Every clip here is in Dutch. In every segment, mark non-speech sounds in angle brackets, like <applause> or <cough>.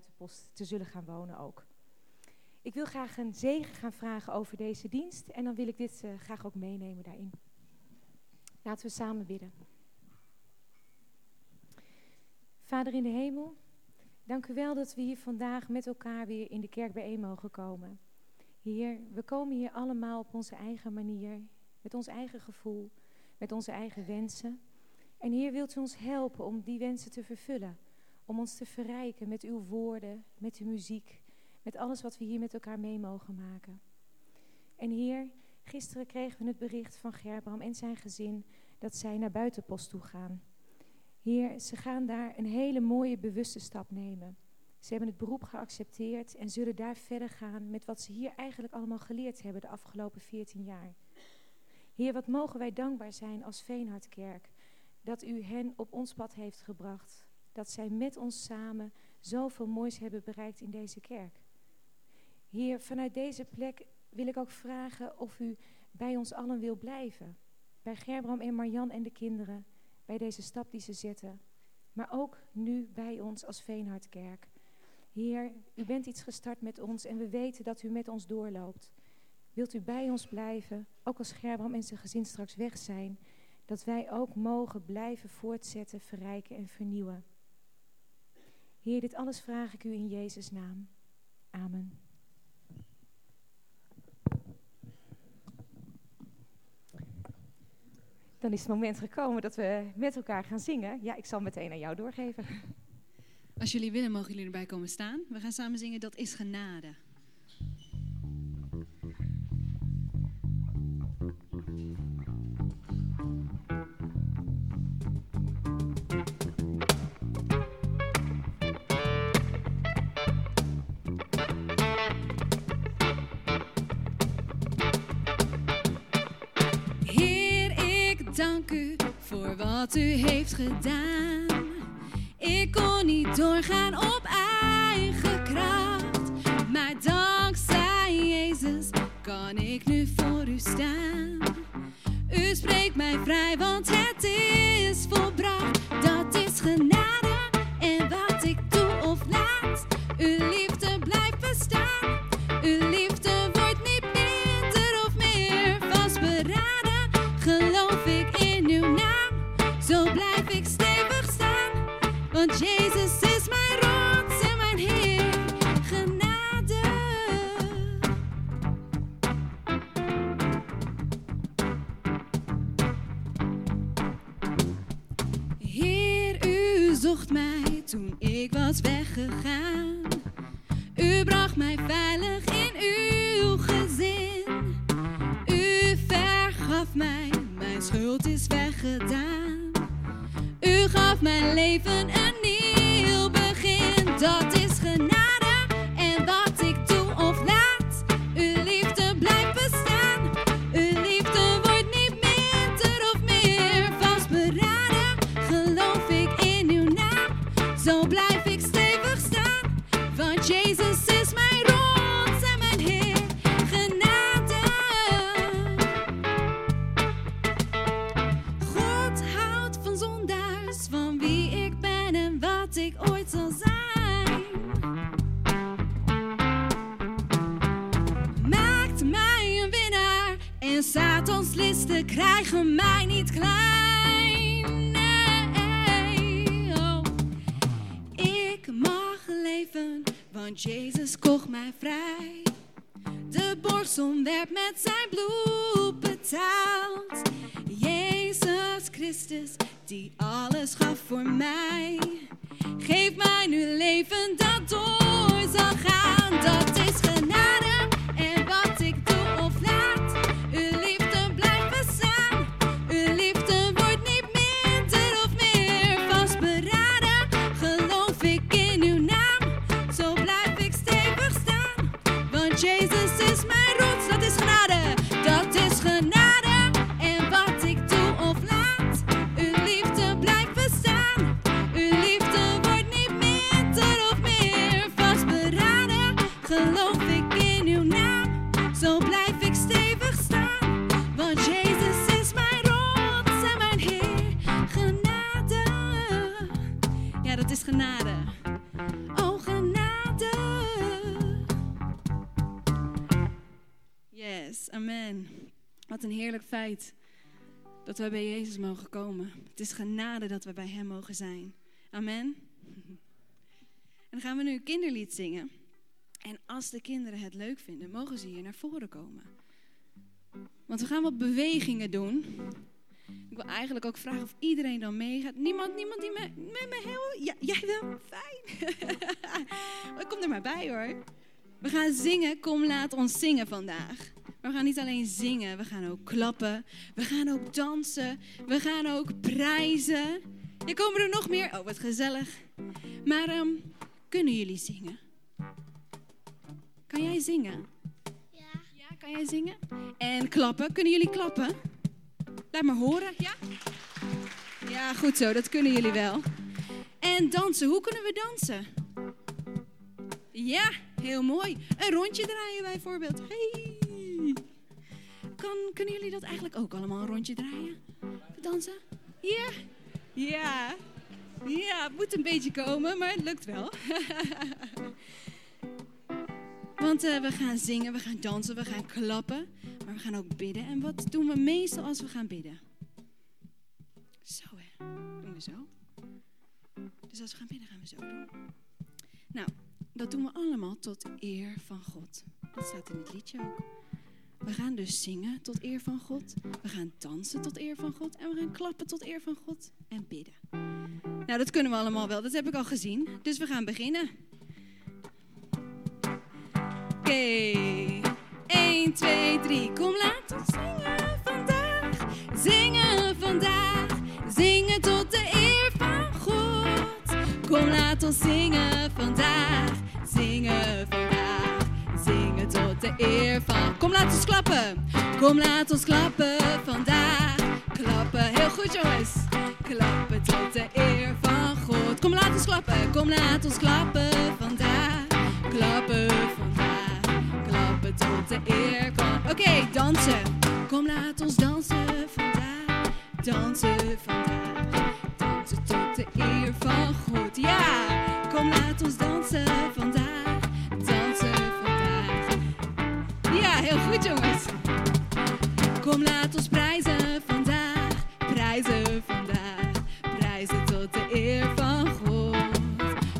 buitenpost te zullen gaan wonen ook. Ik wil graag een zegen gaan vragen over deze dienst en dan wil ik dit uh, graag ook meenemen daarin. Laten we samen bidden. Vader in de hemel, dank u wel dat we hier vandaag met elkaar weer in de kerk bijeen mogen komen. Heer, we komen hier allemaal op onze eigen manier, met ons eigen gevoel, met onze eigen wensen. En Heer, wilt u ons helpen om die wensen te vervullen, om ons te verrijken met uw woorden, met uw muziek, met alles wat we hier met elkaar mee mogen maken. En Heer, gisteren kregen we het bericht van Gerbram en zijn gezin dat zij naar buitenpost toe gaan. Heer, ze gaan daar een hele mooie bewuste stap nemen. Ze hebben het beroep geaccepteerd en zullen daar verder gaan met wat ze hier eigenlijk allemaal geleerd hebben de afgelopen 14 jaar. Heer, wat mogen wij dankbaar zijn als Veenhardkerk dat u hen op ons pad heeft gebracht. Dat zij met ons samen zoveel moois hebben bereikt in deze kerk. Heer, vanuit deze plek wil ik ook vragen of u bij ons allen wil blijven. Bij Gerbram en Marjan en de kinderen, bij deze stap die ze zetten. Maar ook nu bij ons als Veenhardkerk. Heer, u bent iets gestart met ons en we weten dat u met ons doorloopt. Wilt u bij ons blijven, ook als Gerbram en zijn gezin straks weg zijn, dat wij ook mogen blijven voortzetten, verrijken en vernieuwen. Heer, dit alles vraag ik u in Jezus' naam. Amen. Dan is het moment gekomen dat we met elkaar gaan zingen. Ja, ik zal meteen aan jou doorgeven. Als jullie willen, mogen jullie erbij komen staan. We gaan samen zingen Dat is genade. U voor wat u heeft gedaan. Ik kon niet doorgaan op eigen kracht, maar dankzij Jezus kan ik nu voor u staan. U spreekt mij vrij, want het is volbracht. Dat is genade en wat ik doe of laat. Uw liefde dat wij bij Jezus mogen komen. Het is genade dat we bij Hem mogen zijn. Amen. En dan gaan we nu een kinderlied zingen. En als de kinderen het leuk vinden, mogen ze hier naar voren komen. Want we gaan wat bewegingen doen. Ik wil eigenlijk ook vragen of iedereen dan meegaat. Niemand, niemand die me, met me heel... Ja, jij wel? Fijn. <laughs> Kom er maar bij hoor. We gaan zingen. Kom, laat ons zingen vandaag. Maar we gaan niet alleen zingen, we gaan ook klappen. We gaan ook dansen. We gaan ook prijzen. Er komen er nog meer. Oh, wat gezellig. Maar um, kunnen jullie zingen? Kan jij zingen? Ja. Ja, kan jij zingen? En klappen. Kunnen jullie klappen? Laat maar horen. Ja? Ja, goed zo. Dat kunnen jullie wel. En dansen. Hoe kunnen we dansen? Ja, heel mooi. Een rondje draaien bijvoorbeeld. Hey. Kan, kunnen jullie dat eigenlijk ook allemaal een rondje draaien? Dansen? Ja. Ja. Ja, het moet een beetje komen, maar het lukt wel. <laughs> Want uh, we gaan zingen, we gaan dansen, we gaan klappen. Maar we gaan ook bidden. En wat doen we meestal als we gaan bidden? Zo hè, doen we zo. Dus als we gaan bidden, gaan we zo doen. Nou, dat doen we allemaal tot eer van God. Dat staat in het liedje ook. We gaan dus zingen tot eer van God. We gaan dansen tot eer van God. En we gaan klappen tot eer van God. En bidden. Nou, dat kunnen we allemaal wel. Dat heb ik al gezien. Dus we gaan beginnen. Oké. Okay. 1, 2, 3. Kom, laat ons zingen vandaag. Zingen vandaag. Zingen tot de eer van God. Kom, laat ons zingen vandaag. Zingen vandaag. Zingen tot de eer van. Kom, laat ons klappen. Kom, laat ons klappen vandaag. Klappen. Heel goed, jongens. Klappen tot de eer van God. Kom, laat ons klappen. Kom, laat ons klappen vandaag. Klappen vandaag. Klappen tot de eer van. Oké, dansen. Kom, laat ons dansen vandaag. Dansen vandaag. Dansen tot de eer van God. Ja, kom, laat ons dansen vandaag. Heel goed, jongens. Kom, laat ons prijzen vandaag. Prijzen vandaag. Prijzen tot de eer van God.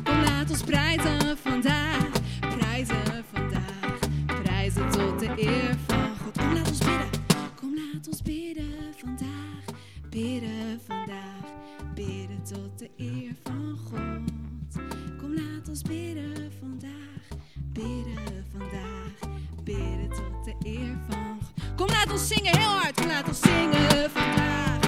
Kom, laat ons prijzen vandaag. Prijzen vandaag. Prijzen tot de eer van God. Kom, laat ons bidden. Kom, laat ons bidden vandaag. Bidden vandaag. Bidden tot de eer van God. Kom, laat ons bidden. Laat ons zingen heel hard. Laat ons zingen vandaag.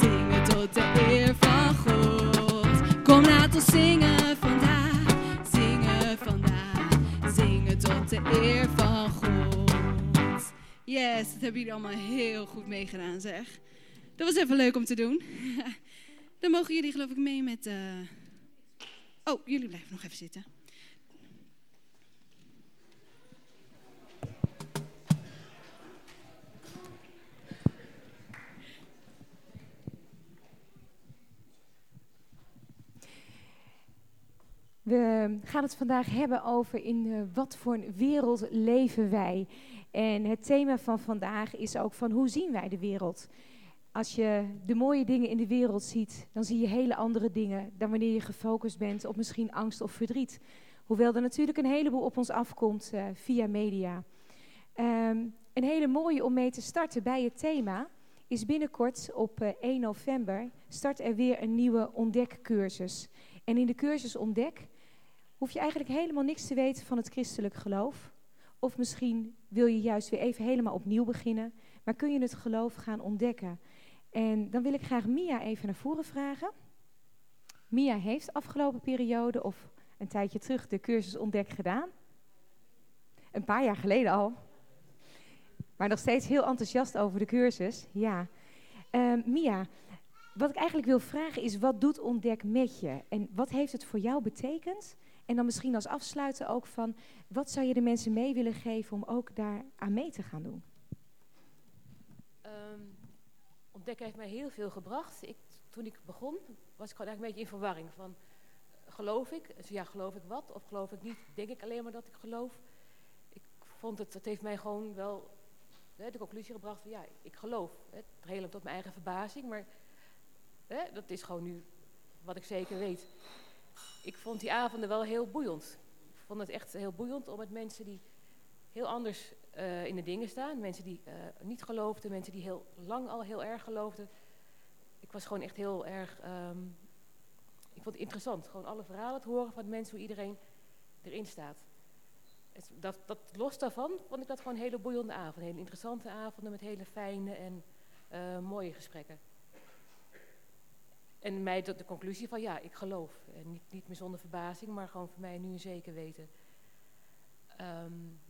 Zingen tot de eer van God. Kom, laat ons zingen vandaag. Zingen vandaag. Zingen tot de eer van God. Yes, dat hebben jullie allemaal heel goed meegedaan, zeg. Dat was even leuk om te doen. <laughs> Dan mogen jullie geloof ik mee met... Uh... Oh, jullie blijven nog even zitten. We gaan het vandaag hebben over in uh, wat voor een wereld leven wij. En het thema van vandaag is ook van hoe zien wij de wereld. Als je de mooie dingen in de wereld ziet, dan zie je hele andere dingen dan wanneer je gefocust bent op misschien angst of verdriet. Hoewel er natuurlijk een heleboel op ons afkomt uh, via media. Um, een hele mooie om mee te starten bij het thema is binnenkort op uh, 1 november start er weer een nieuwe ontdekcursus. En in de cursus Ontdek hoef je eigenlijk helemaal niks te weten van het christelijk geloof. Of misschien wil je juist weer even helemaal opnieuw beginnen, maar kun je het geloof gaan ontdekken. En dan wil ik graag Mia even naar voren vragen. Mia heeft afgelopen periode of een tijdje terug de cursus Ontdek gedaan. Een paar jaar geleden al. Maar nog steeds heel enthousiast over de cursus. Ja. Uh, Mia, wat ik eigenlijk wil vragen is, wat doet Ontdek met je? En wat heeft het voor jou betekend? En dan misschien als afsluiten ook van, wat zou je de mensen mee willen geven om ook daar aan mee te gaan doen? Um, ontdekken heeft mij heel veel gebracht. Ik, toen ik begon, was ik gewoon eigenlijk een beetje in verwarring van, geloof ik? Dus ja, geloof ik wat? Of geloof ik niet? Denk ik alleen maar dat ik geloof? Ik vond het, het heeft mij gewoon wel hè, de conclusie gebracht van ja, ik geloof. Hè, redelijk tot mijn eigen verbazing, maar hè, dat is gewoon nu wat ik zeker weet. Ik vond die avonden wel heel boeiend. Ik vond het echt heel boeiend om met mensen die heel anders uh, in de dingen staan. Mensen die uh, niet geloofden, mensen die heel lang al heel erg geloofden. Ik was gewoon echt heel erg. Um, ik vond het interessant, gewoon alle verhalen te horen van mensen, hoe iedereen erin staat. Het, dat, dat, los daarvan vond ik dat gewoon een hele boeiende avond. Hele interessante avonden met hele fijne en uh, mooie gesprekken. En mij tot de conclusie van ja, ik geloof. En niet, niet meer zonder verbazing, maar gewoon voor mij nu een zeker weten. Um,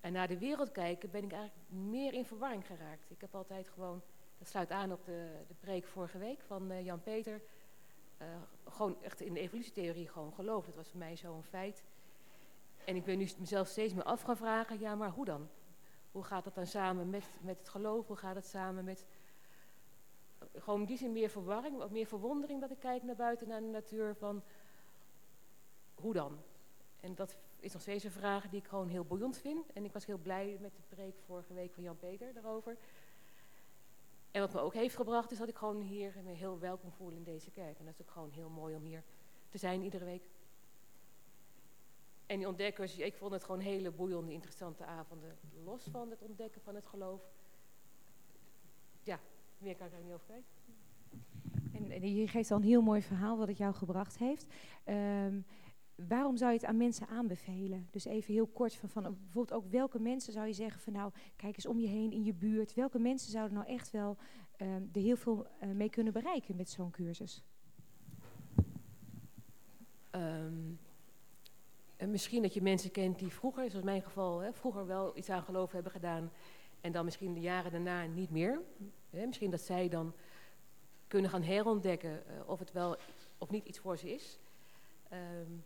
en naar de wereld kijken ben ik eigenlijk meer in verwarring geraakt. Ik heb altijd gewoon, dat sluit aan op de, de preek vorige week van uh, Jan Peter, uh, gewoon echt in de evolutietheorie gewoon geloofd. Dat was voor mij zo'n feit. En ik ben nu mezelf steeds meer af gaan vragen, ja maar hoe dan? Hoe gaat dat dan samen met, met het geloof? Hoe gaat het samen met... Gewoon in die zin meer verwarring, ook meer verwondering dat ik kijk naar buiten, naar de natuur van... Hoe dan? En dat is nog steeds een vraag die ik gewoon heel boeiend vind. En ik was heel blij met de preek vorige week van Jan Peter daarover. En wat me ook heeft gebracht is dat ik gewoon hier me heel welkom voel in deze kerk. En dat is ook gewoon heel mooi om hier te zijn iedere week. En die ontdekkers, ik vond het gewoon hele boeiende, interessante avonden. Los van het ontdekken van het geloof. Meer kan ik er niet over kijken. En je geeft al een heel mooi verhaal wat het jou gebracht heeft. Um, waarom zou je het aan mensen aanbevelen? Dus even heel kort van, van bijvoorbeeld ook welke mensen zou je zeggen van nou, kijk eens om je heen in je buurt. Welke mensen zouden nou echt wel um, er heel veel uh, mee kunnen bereiken met zo'n cursus? Um, en misschien dat je mensen kent die vroeger, zoals mijn geval, hè, vroeger wel iets aan geloof hebben gedaan en dan misschien de jaren daarna niet meer. Hè, misschien dat zij dan kunnen gaan herontdekken uh, of het wel of niet iets voor ze is. Um,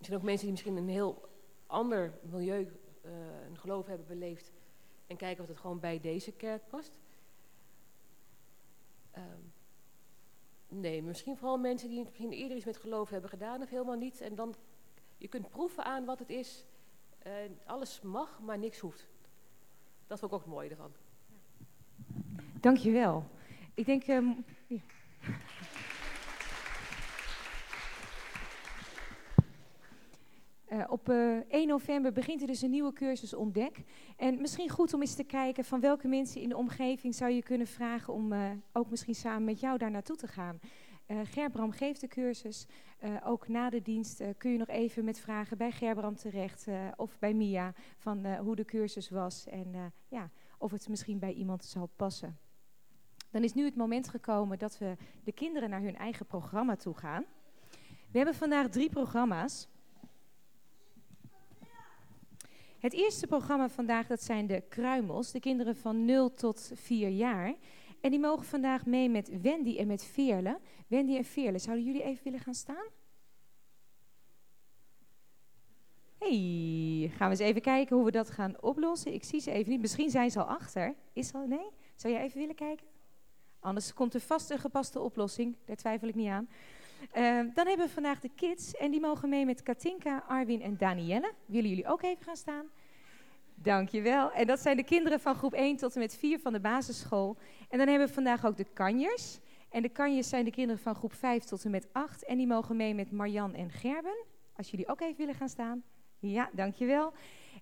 zijn ook mensen die misschien een heel ander milieu, uh, een geloof hebben beleefd. En kijken of het gewoon bij deze kerk past. Um, nee, misschien vooral mensen die misschien eerder iets met geloof hebben gedaan of helemaal niet. En dan, je kunt proeven aan wat het is. Uh, alles mag, maar niks hoeft. Dat vond ik ook het mooie ervan. Dankjewel. Ik denk... Um, ja. Uh, op uh, 1 november begint er dus een nieuwe cursus Ontdek. En misschien goed om eens te kijken van welke mensen in de omgeving zou je kunnen vragen om uh, ook misschien samen met jou daar naartoe te gaan. Gerbram geeft de cursus. ook na de dienst kun je nog even met vragen bij Gerbram terecht of bij Mia van hoe de cursus was en ja, of het misschien bij iemand zal passen. Dan is nu het moment gekomen dat we de kinderen naar hun eigen programma toe gaan. We hebben vandaag drie programma's. Het eerste programma vandaag, dat zijn de Kruimels, de kinderen van 0 tot 4 jaar. En die mogen vandaag mee met Wendy en met Veerle. Wendy en Veerle, zouden jullie even willen gaan staan? hey, gaan we eens even kijken hoe we dat gaan oplossen. Ik zie ze even niet. Misschien zijn ze al achter. Is al, nee? Zou jij even willen kijken? Anders komt er vast een gepaste oplossing. Daar twijfel ik niet aan. Uh, dan hebben we vandaag de kids en die mogen mee met Katinka, Arwin en Danielle. Willen jullie ook even gaan staan? Dankjewel. En dat zijn de kinderen van groep 1 tot en met 4 van de basisschool. En dan hebben we vandaag ook de kanjers. En de kanjers zijn de kinderen van groep 5 tot en met 8. En die mogen mee met Marjan en Gerben. Als jullie ook even willen gaan staan. Ja, dankjewel.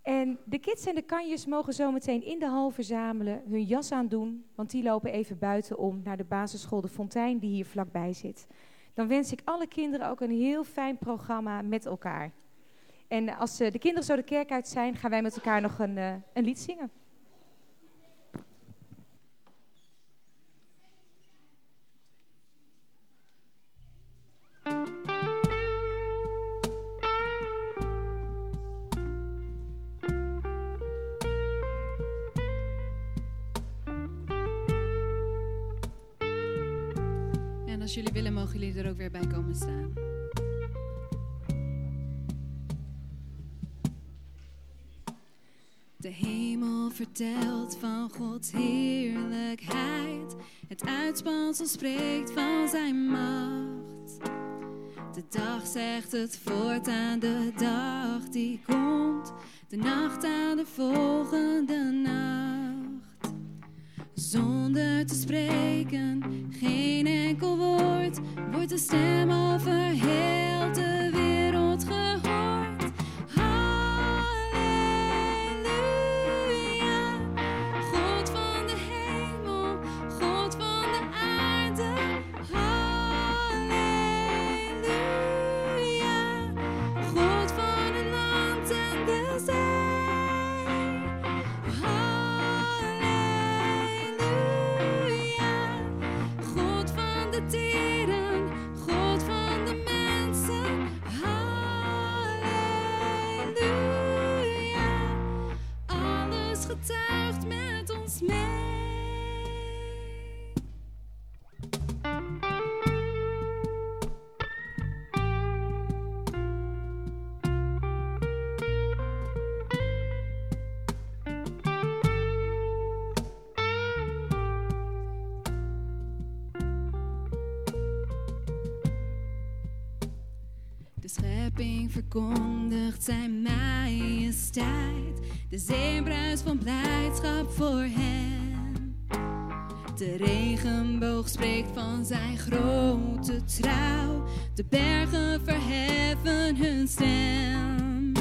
En de kids en de kanjers mogen zometeen in de hal verzamelen, hun jas aandoen. Want die lopen even buitenom naar de basisschool De Fontein die hier vlakbij zit dan wens ik alle kinderen ook een heel fijn programma met elkaar. En als de kinderen zo de kerk uit zijn, gaan wij met elkaar nog een, uh, een lied zingen. als jullie willen, mogen jullie er ook weer bij komen staan. De hemel vertelt van Gods heerlijkheid. Het uitspansel spreekt van zijn macht. De dag zegt het voort aan de dag die komt. De nacht aan de volgende nacht. Zonder te spreken, geen enkel woord, wordt de stem over heel de wereld gehoord. Schepping verkondigt zijn majesteit. De zee bruist van blijdschap voor hem. De regenboog spreekt van zijn grote trouw. De bergen verheffen hun stem.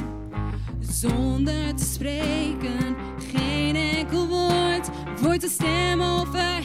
Zonder te spreken, geen enkel woord, wordt de stem over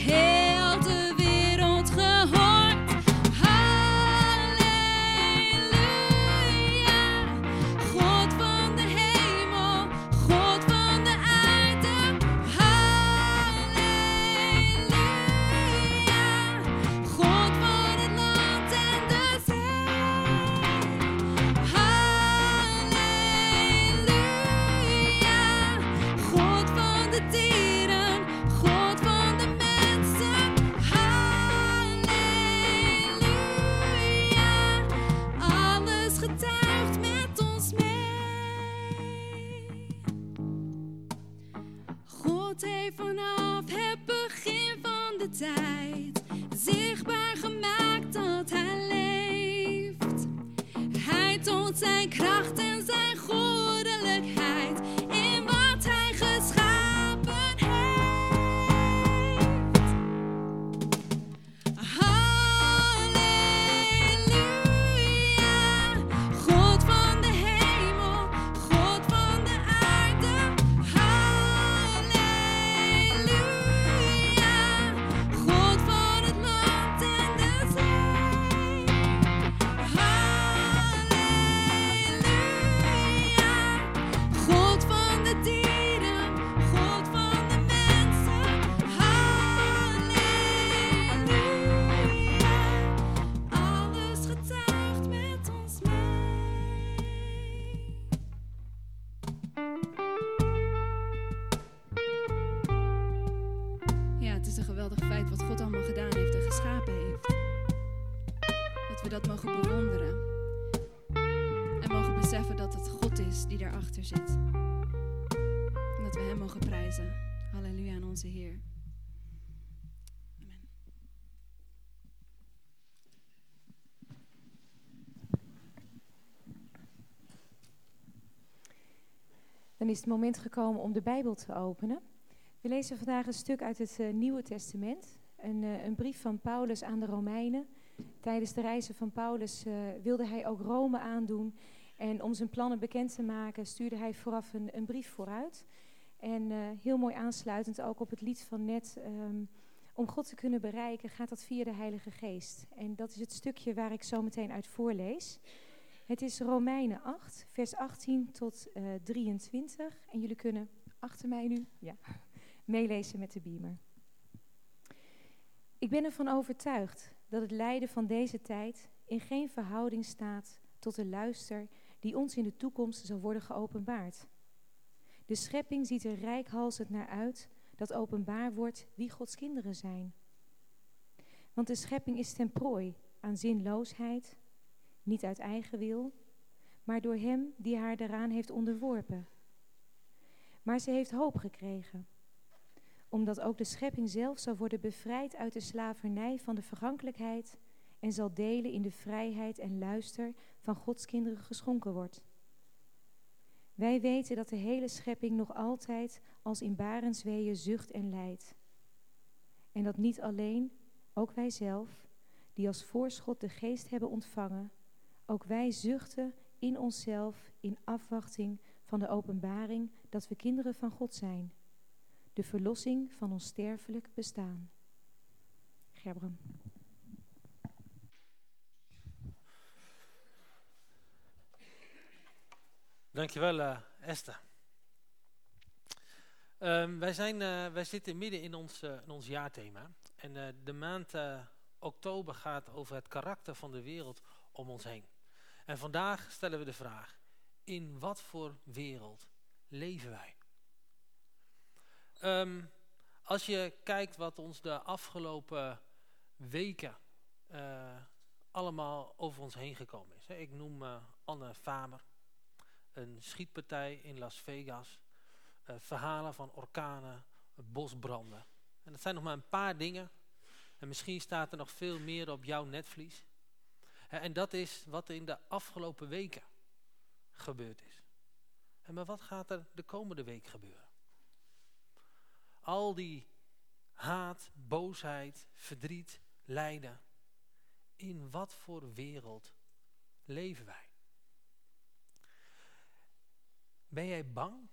daarachter zit. En dat we Hem mogen prijzen. Halleluja aan onze Heer. Dan is het moment gekomen om de Bijbel te openen. We lezen vandaag een stuk uit het eh, Nieuwe Testament. Een, eh, een brief van Paulus aan de Romeinen. Tijdens de reizen van Paulus eh, wilde hij ook Rome aandoen. En om zijn plannen bekend te maken stuurde hij vooraf een, een brief vooruit. En eh, heel mooi aansluitend ook op het lied van net. ehm, om God te kunnen bereiken gaat dat via de Heilige Geest. En dat is het stukje waar ik zo meteen uit voorlees. Het is Romeinen 8, vers 18 tot eh, 23. En jullie kunnen achter mij nu ja, meelezen met de beamer. Ik ben ervan overtuigd dat het lijden van deze tijd in geen verhouding staat tot de luister die ons in de toekomst zal worden geopenbaard. De schepping ziet er rijkhalsend naar uit dat openbaar wordt wie Gods kinderen zijn. Want de schepping is ten prooi aan zinloosheid, niet uit eigen wil, maar door Hem die haar daaraan heeft onderworpen. Maar ze heeft hoop gekregen, omdat ook de schepping zelf zal worden bevrijd uit de slavernij van de vergankelijkheid en zal delen in de vrijheid en luister van Gods kinderen geschonken wordt. Wij weten dat de hele schepping nog altijd als in barensweeën zucht en lijdt. En dat niet alleen, ook wij zelf, die als voorschot de geest hebben ontvangen, ook wij zuchten in onszelf in afwachting van de openbaring dat we kinderen van God zijn, de verlossing van ons sterfelijk bestaan. Gerbram. Dankjewel uh, Esther. Um, wij, zijn, uh, wij zitten midden in ons, uh, in ons jaarthema. En de maand oktober gaat over het karakter van de wereld om ons heen. En vandaag stellen we de vraag, in wat voor wereld leven wij? Um, als je kijkt wat ons de afgelopen weken allemaal over ons heen gekomen is. Hè. Ik noem Anne Famer, een schietpartij in Las Vegas uh, verhalen van orkanen, bosbranden. En dat zijn nog maar een paar dingen. En misschien staat er nog veel meer op jouw netvlies. En dat is wat er in de afgelopen weken gebeurd is. En maar wat gaat er de komende week gebeuren? Al die haat, boosheid, verdriet, lijden. In wat voor wereld leven wij? Ben jij bang?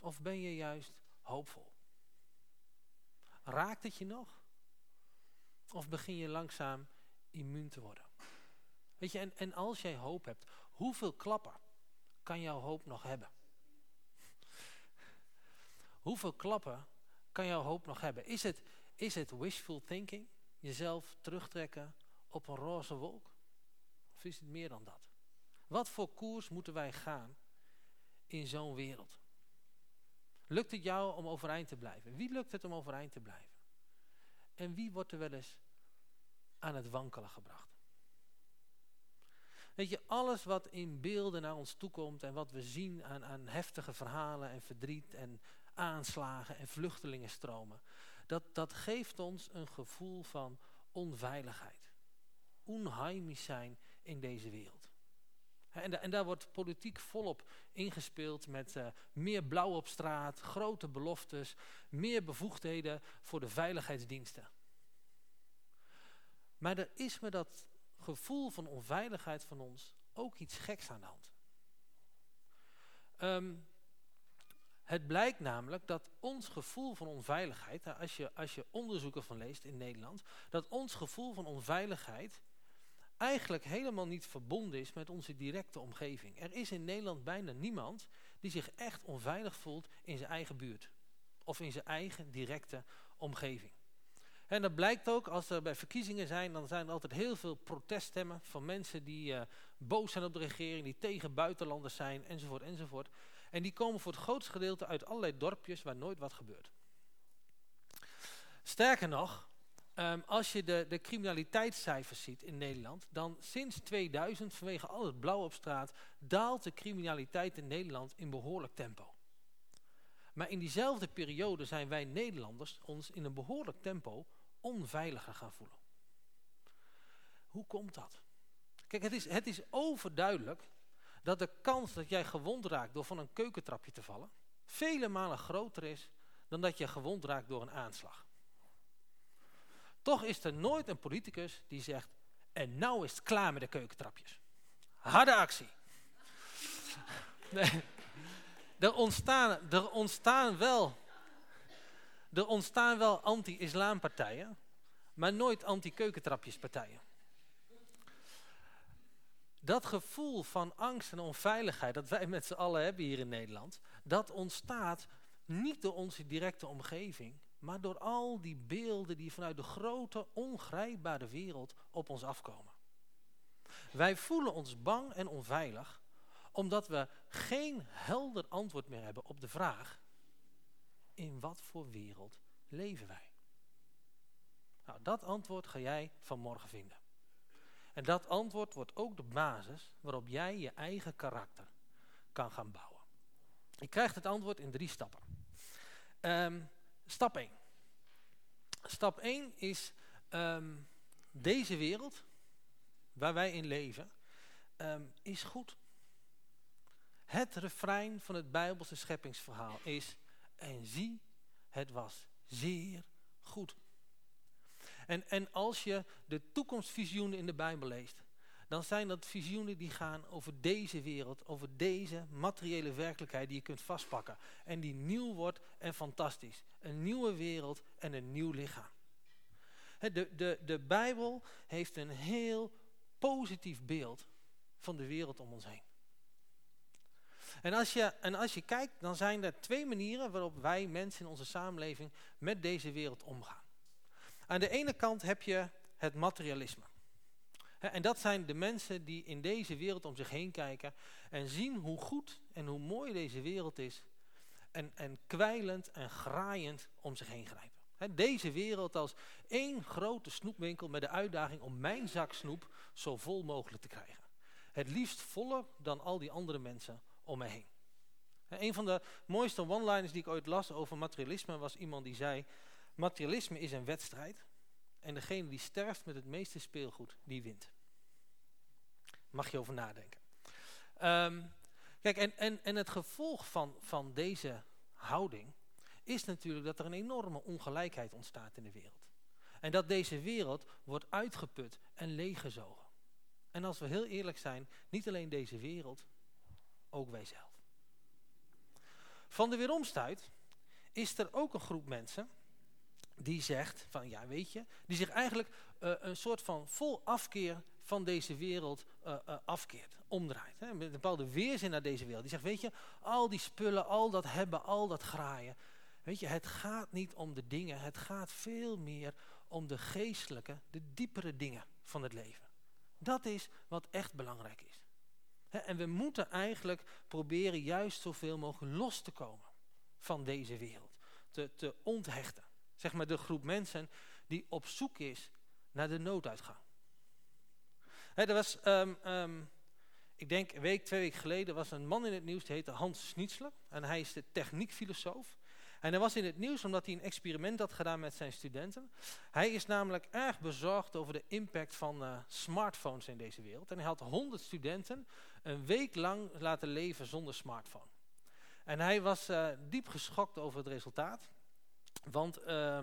Of ben je juist hoopvol? Raakt het je nog? Of begin je langzaam immuun te worden? Weet je, en, en als jij hoop hebt, hoeveel klappen kan jouw hoop nog hebben? hoeveel klappen kan jouw hoop nog hebben? Is het, is het wishful thinking? Jezelf terugtrekken op een roze wolk? Of is het meer dan dat? Wat voor koers moeten wij gaan in zo'n wereld? Lukt het jou om overeind te blijven? Wie lukt het om overeind te blijven? En wie wordt er wel eens aan het wankelen gebracht? Weet je, alles wat in beelden naar ons toekomt en wat we zien aan, aan heftige verhalen en verdriet en aanslagen en vluchtelingenstromen, dat, dat geeft ons een gevoel van onveiligheid. Onheimisch zijn in deze wereld. En, en, daar wordt politiek volop ingespeeld met uh, meer blauw op straat, grote beloftes, meer bevoegdheden voor de veiligheidsdiensten. Maar er is met dat gevoel van onveiligheid van ons ook iets geks aan de hand. Um, het blijkt namelijk dat ons gevoel van onveiligheid, als je, als je onderzoeken van leest in Nederland, dat ons gevoel van onveiligheid eigenlijk helemaal niet verbonden is met onze directe omgeving. Er is in Nederland bijna niemand die zich echt onveilig voelt in zijn eigen buurt. Of in zijn eigen directe omgeving. En dat blijkt ook, als er bij verkiezingen zijn, dan zijn er altijd heel veel proteststemmen van mensen die uh, boos zijn op de regering, die tegen buitenlanders zijn, enzovoort, enzovoort. En die komen voor het grootste gedeelte uit allerlei dorpjes waar nooit wat gebeurt. Sterker nog, Um, als je de, de criminaliteitscijfers ziet in Nederland, dan sinds 2000, vanwege al het blauw op straat, daalt de criminaliteit in Nederland in behoorlijk tempo. Maar in diezelfde periode zijn wij Nederlanders ons in een behoorlijk tempo onveiliger gaan voelen. Hoe komt dat? Kijk, het is, het is overduidelijk dat de kans dat jij gewond raakt door van een keukentrapje te vallen, vele malen groter is dan dat je gewond raakt door een aanslag. Toch is er nooit een politicus die zegt, en nou is het klaar met de keukentrapjes. Harde actie. <laughs> Er, ontstaan, er ontstaan wel, er ontstaan wel anti-islampartijen, maar nooit anti-keukentrapjespartijen. Dat gevoel van angst en onveiligheid dat wij met z'n allen hebben hier in Nederland, dat ontstaat niet door onze directe omgeving, maar door al die beelden die vanuit de grote, ongrijpbare wereld op ons afkomen. Wij voelen ons bang en onveilig, omdat we geen helder antwoord meer hebben op de vraag, in wat voor wereld leven wij? Nou, dat antwoord ga jij vanmorgen vinden. En dat antwoord wordt ook de basis waarop jij je eigen karakter kan gaan bouwen. Je krijgt het antwoord in drie stappen. Um, Stap 1. Stap 1 is um, deze wereld waar wij in leven, um, is goed. Het refrein van het Bijbelse scheppingsverhaal is, en zie, het was zeer goed. En, en als je de toekomstvisioenen in de Bijbel leest, dan zijn dat visioenen die gaan over deze wereld, over deze materiële werkelijkheid die je kunt vastpakken. En die nieuw wordt en fantastisch. Een nieuwe wereld en een nieuw lichaam. De, de, de Bijbel heeft een heel positief beeld van de wereld om ons heen. En als, je, en als je kijkt, dan zijn er twee manieren waarop wij mensen in onze samenleving met deze wereld omgaan. Aan de ene kant heb je het materialisme. En dat zijn de mensen die in deze wereld om zich heen kijken en zien hoe goed en hoe mooi deze wereld is. En, en kwijlend en graaiend om zich heen grijpen. Deze wereld als één grote snoepwinkel met de uitdaging om mijn zak snoep zo vol mogelijk te krijgen. Het liefst voller dan al die andere mensen om me heen. Een van de mooiste one-liners die ik ooit las over materialisme was iemand die zei... Materialisme is een wedstrijd en degene die sterft met het meeste speelgoed, die wint. Mag je over nadenken. Ehm, kijk, en, en, en het gevolg van, van deze houding is natuurlijk dat er een enorme ongelijkheid ontstaat in de wereld. En dat deze wereld wordt uitgeput en leeggezogen. En als we heel eerlijk zijn, niet alleen deze wereld, ook wij zelf. Van de weeromstuit is er ook een groep mensen die zegt van ja weet je, die zich eigenlijk uh, een soort van vol afkeer van deze wereld uh, uh, afkeert, omdraait. Hè, met een bepaalde weerzin naar deze wereld. Die zegt weet je, al die spullen, al dat hebben, al dat graaien. Weet je, het gaat niet om de dingen, het gaat veel meer om de geestelijke, de diepere dingen van het leven. Dat is wat echt belangrijk is. En we moeten eigenlijk proberen juist zoveel mogelijk los te komen van deze wereld. Te, te onthechten. Zeg maar de groep mensen die op zoek is naar de nooduitgang. er was, um, um, ik denk een week, twee weken geleden, was een man in het nieuws, die heette Hans Schnitzler. En hij is de techniekfilosoof. En hij was in het nieuws omdat hij een experiment had gedaan met zijn studenten. Hij is namelijk erg bezorgd over de impact van uh, smartphones in deze wereld. En hij had 100 studenten een week lang laten leven zonder smartphone. En hij was uh, diep geschokt over het resultaat. Want uh, uh,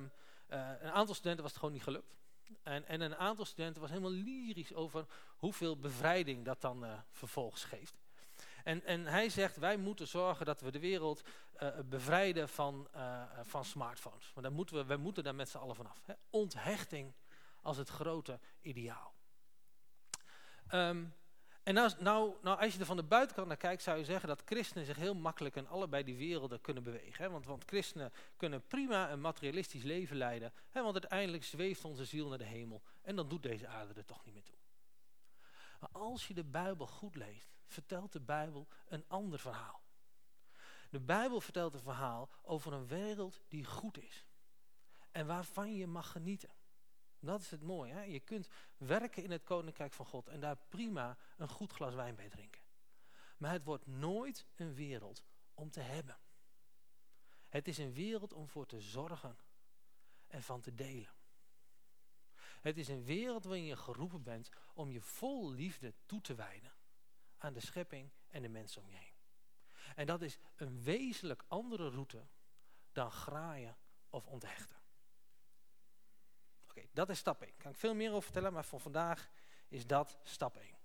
een aantal studenten was het gewoon niet gelukt. En, en, een aantal studenten was helemaal lyrisch over hoeveel bevrijding dat dan uh, vervolgens geeft. En, en, hij zegt, wij moeten zorgen dat we de wereld uh, bevrijden van, van smartphones. Maar dan moeten we, wij moeten daar met z'n allen vanaf. Hè? Onthechting als het grote ideaal. Um, en nou, nou, nou, als je er van de buitenkant naar kijkt, zou je zeggen dat christenen zich heel makkelijk in allebei die werelden kunnen bewegen. Hè? Want, want christenen kunnen prima een materialistisch leven leiden. Hè? Want uiteindelijk zweeft onze ziel naar de hemel. En dan doet deze aarde er toch niet meer toe. Maar als je de Bijbel goed leest, vertelt de Bijbel een ander verhaal. De Bijbel vertelt een verhaal over een wereld die goed is. En waarvan je mag genieten. Dat is het mooie. Hè? Je kunt werken in het koninkrijk van God en daar prima een goed glas wijn bij drinken. Maar het wordt nooit een wereld om te hebben. Het is een wereld om voor te zorgen en van te delen. Het is een wereld waarin je geroepen bent om je vol liefde toe te wijden aan de schepping en de mensen om je heen. En dat is een wezenlijk andere route dan graaien of onthechten. Oké, dat is stap 1. Daar kan ik veel meer over vertellen, maar voor vandaag is dat stap 1.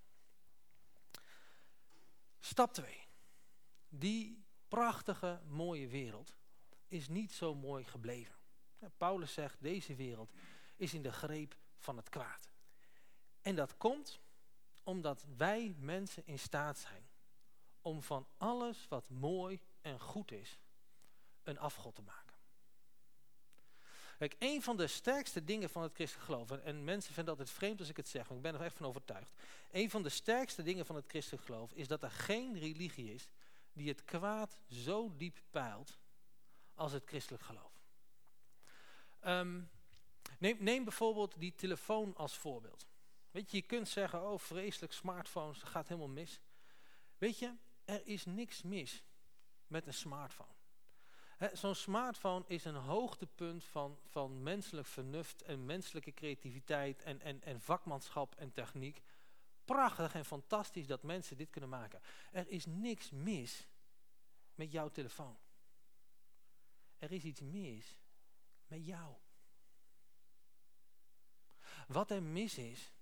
Stap 2. Die prachtige, mooie wereld is niet zo mooi gebleven. Paulus zegt, deze wereld is in de greep van het kwaad. En dat komt omdat wij mensen in staat zijn om van alles wat mooi en goed is, een afgod te maken. Kijk, een van de sterkste dingen van het christelijk geloof, en mensen vinden altijd vreemd als ik het zeg, maar ik ben er echt van overtuigd. Een van de sterkste dingen van het christelijk geloof is dat er geen religie is die het kwaad zo diep peilt als het christelijk geloof. Um, neem, neem bijvoorbeeld die telefoon als voorbeeld. Weet je, je kunt zeggen, oh vreselijk, smartphones, dat gaat helemaal mis. Weet je, er is niks mis met een smartphone. Zo'n smartphone is een hoogtepunt van, van menselijk vernuft en menselijke creativiteit en, en, en vakmanschap en techniek. Prachtig en fantastisch dat mensen dit kunnen maken. Er is niks mis met jouw telefoon. Er is iets mis met jou. Wat er mis is,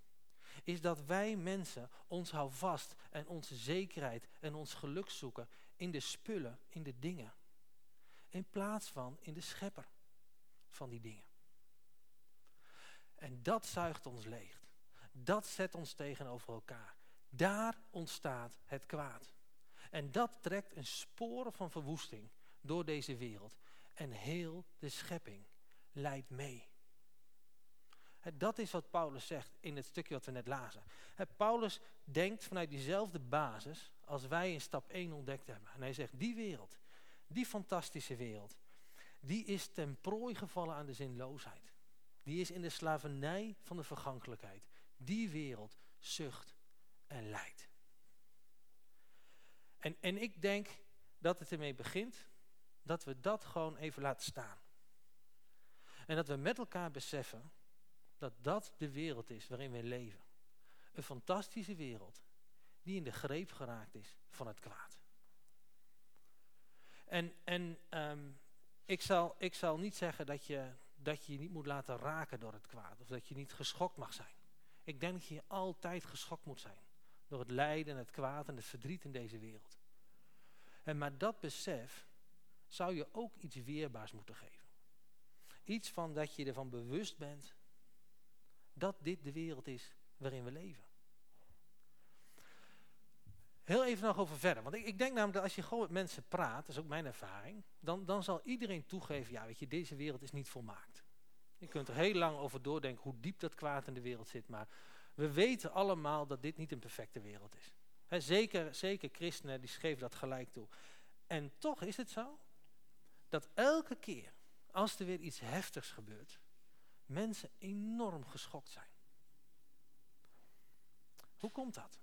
is dat wij mensen ons houvast en onze zekerheid en ons geluk zoeken in de spullen, in de dingen. In plaats van in de schepper van die dingen. En dat zuigt ons leeg. Dat zet ons tegenover elkaar. Daar ontstaat het kwaad. En dat trekt een sporen van verwoesting door deze wereld. En heel de schepping leidt mee. Dat is wat Paulus zegt in het stukje wat we net lazen. Paulus denkt vanuit diezelfde basis als wij in stap 1 ontdekt hebben. En hij zegt, die wereld, die fantastische wereld, die is ten prooi gevallen aan de zinloosheid. Die is in de slavernij van de vergankelijkheid. Die wereld zucht en lijdt. En, en ik denk dat het ermee begint dat we dat gewoon even laten staan. En dat we met elkaar beseffen dat dat de wereld is waarin we leven. Een fantastische wereld die in de greep geraakt is van het kwaad. En, en ehm, ik, zal, ik zal niet zeggen dat je, dat je niet moet laten raken door het kwaad. Of dat je niet geschokt mag zijn. Ik denk dat je altijd geschokt moet zijn. Door het lijden en het kwaad en het verdriet in deze wereld. En maar dat besef zou je ook iets weerbaars moeten geven. Iets van dat je ervan bewust bent dat dit de wereld is waarin we leven. Heel even nog over verder. Want ik, ik, denk namelijk dat als je gewoon met mensen praat, dat is ook mijn ervaring, dan, dan zal iedereen toegeven, ja weet je, deze wereld is niet volmaakt. Je kunt er heel lang over doordenken hoe diep dat kwaad in de wereld zit, maar we weten allemaal dat dit niet een perfecte wereld is. zeker, zeker christenen die schreven dat gelijk toe. En toch is het zo dat elke keer als er weer iets heftigs gebeurt, mensen enorm geschokt zijn. Hoe komt dat?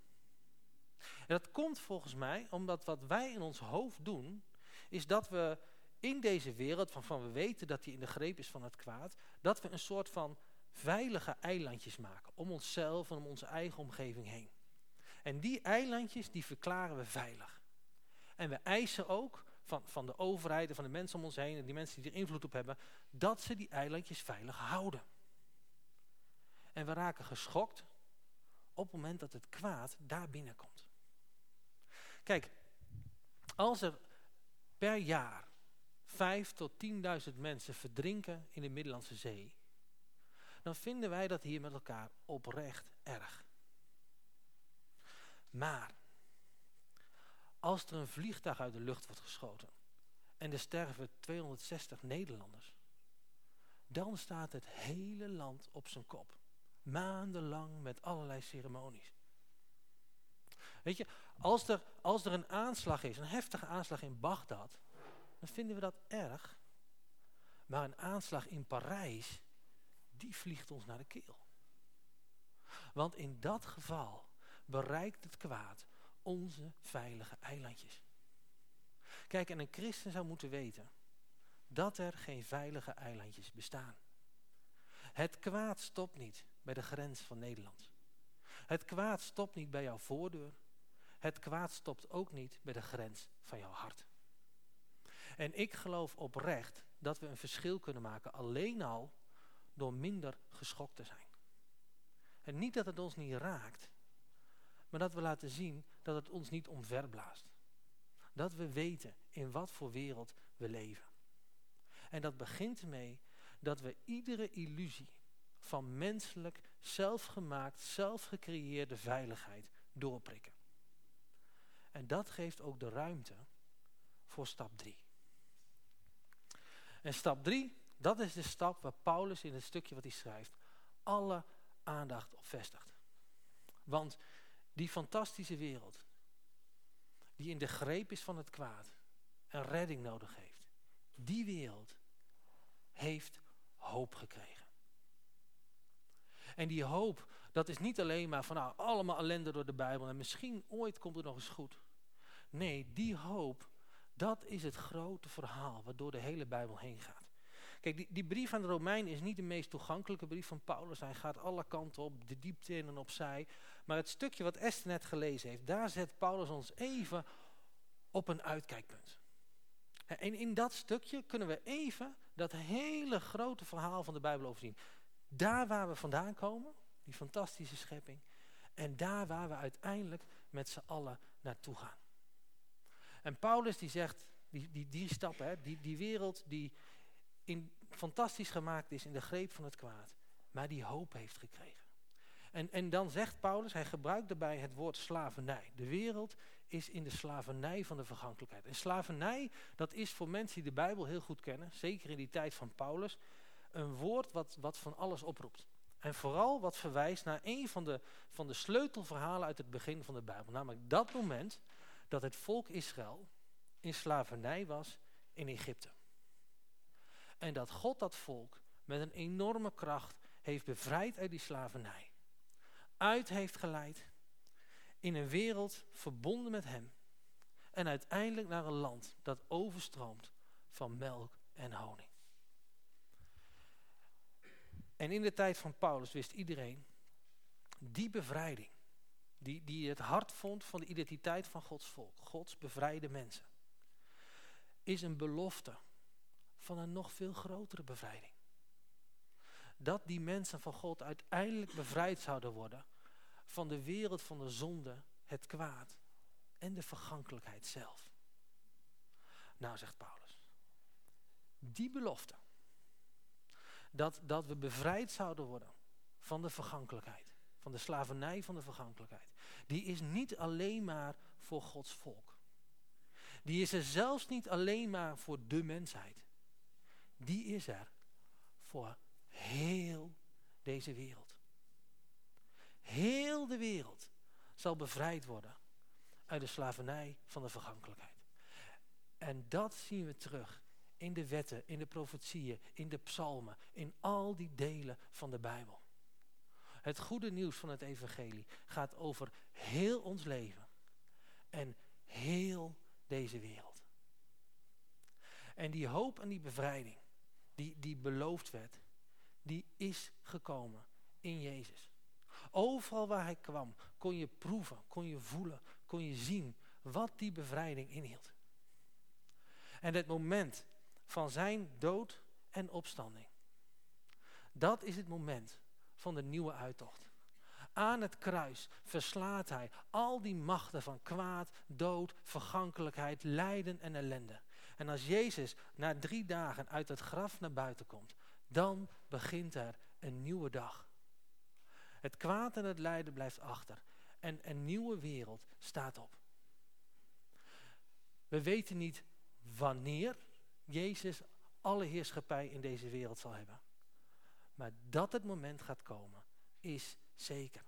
En dat komt volgens mij omdat wat wij in ons hoofd doen, is dat we in deze wereld, waarvan we weten dat die in de greep is van het kwaad, dat we een soort van veilige eilandjes maken om onszelf en om onze eigen omgeving heen. En die eilandjes, die verklaren we veilig. En we eisen ook van, van de overheid en van de mensen om ons heen en die mensen die er invloed op hebben, dat ze die eilandjes veilig houden. En we raken geschokt op het moment dat het kwaad daar binnenkomt. Kijk, als er per jaar 5 tot 10.000 mensen verdrinken in de Middellandse Zee, dan vinden wij dat hier met elkaar oprecht erg. Maar als er een vliegtuig uit de lucht wordt geschoten en er sterven 260 Nederlanders, dan staat het hele land op zijn kop. Maandenlang met allerlei ceremonies. Weet je, als er, als er een aanslag is, een heftige aanslag in Bagdad, dan vinden we dat erg. Maar een aanslag in Parijs, die vliegt ons naar de keel. Want in dat geval bereikt het kwaad onze veilige eilandjes. Kijk, en een christen zou moeten weten dat er geen veilige eilandjes bestaan. Het kwaad stopt niet bij de grens van Nederland. Het kwaad stopt niet bij jouw voordeur. Het kwaad stopt ook niet bij de grens van jouw hart. En ik geloof oprecht dat we een verschil kunnen maken alleen al door minder geschokt te zijn. En niet dat het ons niet raakt, maar dat we laten zien dat het ons niet omverblaast. Dat we weten in wat voor wereld we leven. En dat begint ermee dat we iedere illusie van menselijk, zelfgemaakt, zelfgecreëerde veiligheid doorprikken. En dat geeft ook de ruimte voor stap 3. En stap 3, dat is de stap waar Paulus in het stukje wat hij schrijft, alle aandacht op vestigt. Want die fantastische wereld, die in de greep is van het kwaad, een redding nodig heeft, die wereld heeft hoop gekregen. En die hoop, dat is niet alleen maar van nou, allemaal ellende door de Bijbel en misschien ooit komt het nog eens goed. Nee, die hoop, dat is het grote verhaal waardoor de hele Bijbel heen gaat. Kijk, die, die brief aan de Romein is niet de meest toegankelijke brief van Paulus. Hij gaat alle kanten op, de diepte in en opzij. Maar het stukje wat Esther net gelezen heeft, daar zet Paulus ons even op een uitkijkpunt. En in dat stukje kunnen we even dat hele grote verhaal van de Bijbel overzien. Daar waar we vandaan komen, die fantastische schepping, en daar waar we uiteindelijk met z'n allen naartoe gaan. En Paulus die zegt, die, die, die stappen, die, die wereld die in, fantastisch gemaakt is in de greep van het kwaad, maar die hoop heeft gekregen. En, en dan zegt Paulus, hij gebruikt daarbij het woord slavernij. De wereld is in de slavernij van de vergankelijkheid. En slavernij, dat is voor mensen die de Bijbel heel goed kennen, zeker in die tijd van Paulus, een woord wat, wat van alles oproept. En vooral wat verwijst naar een van de, van de sleutelverhalen uit het begin van de Bijbel. Namelijk dat moment dat het volk Israël in slavernij was in Egypte. En dat God dat volk met een enorme kracht heeft bevrijd uit die slavernij. Uit heeft geleid in een wereld verbonden met hem. En uiteindelijk naar een land dat overstroomt van melk en honing. En in de tijd van Paulus wist iedereen, die bevrijding, die, die het hart vond van de identiteit van Gods volk, Gods bevrijde mensen, is een belofte van een nog veel grotere bevrijding. Dat die mensen van God uiteindelijk bevrijd zouden worden van de wereld van de zonde, het kwaad en de vergankelijkheid zelf. Nou, zegt Paulus, die belofte, dat, dat we bevrijd zouden worden van de vergankelijkheid, van de slavernij van de vergankelijkheid, die is niet alleen maar voor Gods volk. Die is er zelfs niet alleen maar voor de mensheid. Die is er voor heel deze wereld. Heel de wereld zal bevrijd worden uit de slavernij van de vergankelijkheid. En dat zien we terug in de wetten, in de profetieën, in de psalmen, in al die delen van de Bijbel. Het goede nieuws van het evangelie gaat over heel ons leven en heel deze wereld. En die hoop en die bevrijding die, die beloofd werd, die is gekomen in Jezus. Overal waar hij kwam, kon je proeven, kon je voelen, kon je zien wat die bevrijding inhield. En het moment van zijn dood en opstanding, dat is het moment van de nieuwe uittocht. Aan het kruis verslaat hij al die machten van kwaad, dood, vergankelijkheid, lijden en ellende. En als Jezus na drie dagen uit het graf naar buiten komt, dan begint er een nieuwe dag. Het kwaad en het lijden blijft achter. En een nieuwe wereld staat op. We weten niet wanneer Jezus alle heerschappij in deze wereld zal hebben. Maar dat het moment gaat komen, is zeker.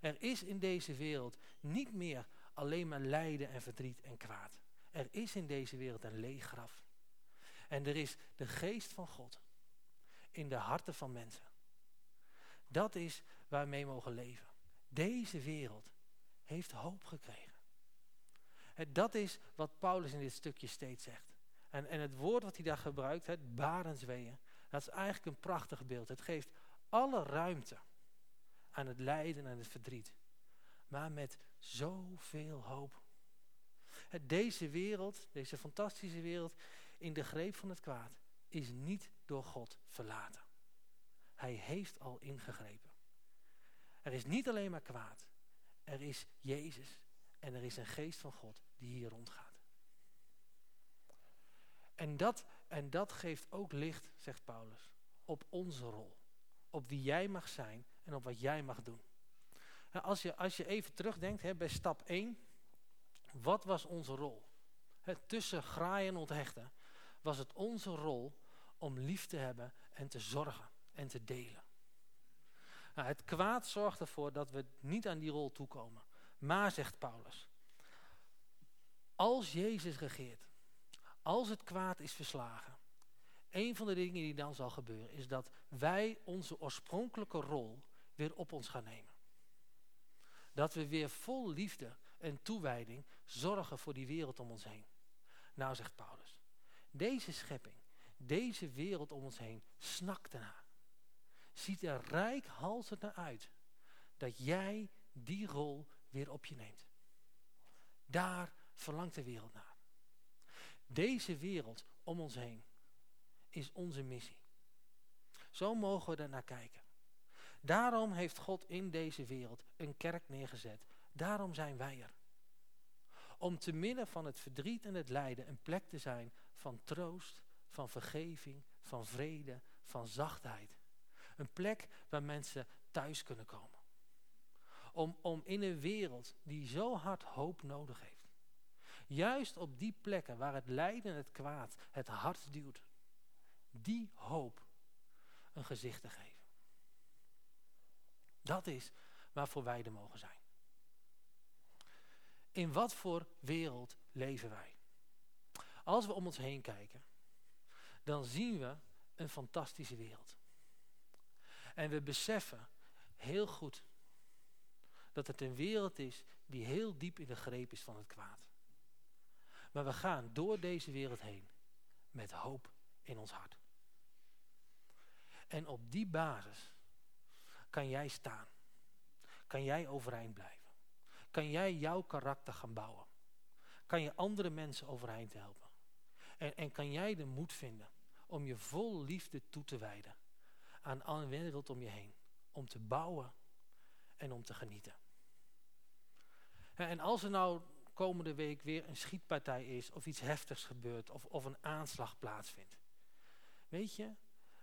Er is in deze wereld niet meer alleen maar lijden en verdriet en kwaad. Er is in deze wereld een leeg graf. En er is de geest van God in de harten van mensen. Dat is waar we mogen leven. Deze wereld heeft hoop gekregen. Dat is wat Paulus in dit stukje steeds zegt. En, en het woord wat hij daar gebruikt, het barensweeën, dat is eigenlijk een prachtig beeld. Het geeft alle ruimte aan het lijden en het verdriet. Maar met zoveel hoop. Deze wereld, deze fantastische wereld in de greep van het kwaad, is niet door God verlaten. Hij heeft al ingegrepen. Er is niet alleen maar kwaad. Er is Jezus en er is een geest van God die hier rondgaat. En dat, en dat geeft ook licht, zegt Paulus, op onze rol. Op wie jij mag zijn en op wat jij mag doen. Als je, als je even terugdenkt hè, bij stap 1, wat was onze rol? tussen graaien en onthechten was het onze rol om lief te hebben en te zorgen en te delen. Nou, het kwaad zorgt ervoor dat we niet aan die rol toekomen. Maar, zegt Paulus, als Jezus regeert, als het kwaad is verslagen, een van de dingen die dan zal gebeuren is dat wij onze oorspronkelijke rol weer op ons gaan nemen. Dat we weer vol liefde en toewijding zorgen voor die wereld om ons heen. Nou, zegt Paulus, deze schepping, deze wereld om ons heen snakt ernaar. Ziet er rijkhalsend naar uit dat jij die rol weer op je neemt. Daar verlangt de wereld naar. Deze wereld om ons heen is onze missie. Zo mogen we er naar kijken. Daarom heeft God in deze wereld een kerk neergezet. Daarom zijn wij er. Om te midden van het verdriet en het lijden een plek te zijn van troost, van vergeving, van vrede, van zachtheid. Een plek waar mensen thuis kunnen komen. Om, om in een wereld die zo hard hoop nodig heeft. Juist op die plekken waar het lijden en het kwaad het hart duwt. Die hoop een gezicht te geven. Dat is waarvoor wij er mogen zijn. In wat voor wereld leven wij? Als we om ons heen kijken, dan zien we een fantastische wereld. En we beseffen heel goed dat het een wereld is die heel diep in de greep is van het kwaad. Maar we gaan door deze wereld heen met hoop in ons hart. En op die basis kan jij staan. Kan jij overeind blijven. Kan jij jouw karakter gaan bouwen. Kan je andere mensen overeind helpen. En, en kan jij de moed vinden om je vol liefde toe te wijden aan alle wereld om je heen. Om te bouwen en om te genieten. En als er nou komende week weer een schietpartij is of iets heftigs gebeurt of, of een aanslag plaatsvindt. Weet je,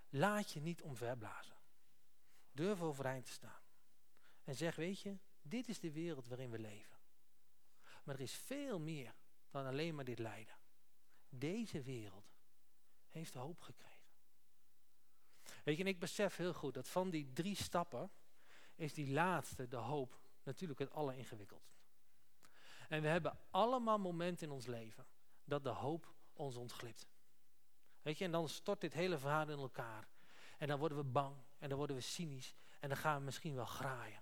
laat je niet omverblazen. Durf overeind te staan. En zeg, weet je, dit is de wereld waarin we leven. Maar er is veel meer dan alleen maar dit lijden. Deze wereld heeft hoop gekregen. Weet je, en ik besef heel goed dat van die drie stappen is die laatste, de hoop, natuurlijk het alleringewikkeldst. En we hebben allemaal momenten in ons leven dat de hoop ons ontglipt. Weet je, en dan stort dit hele verhaal in elkaar. En dan worden we bang en dan worden we cynisch en dan gaan we misschien wel graaien.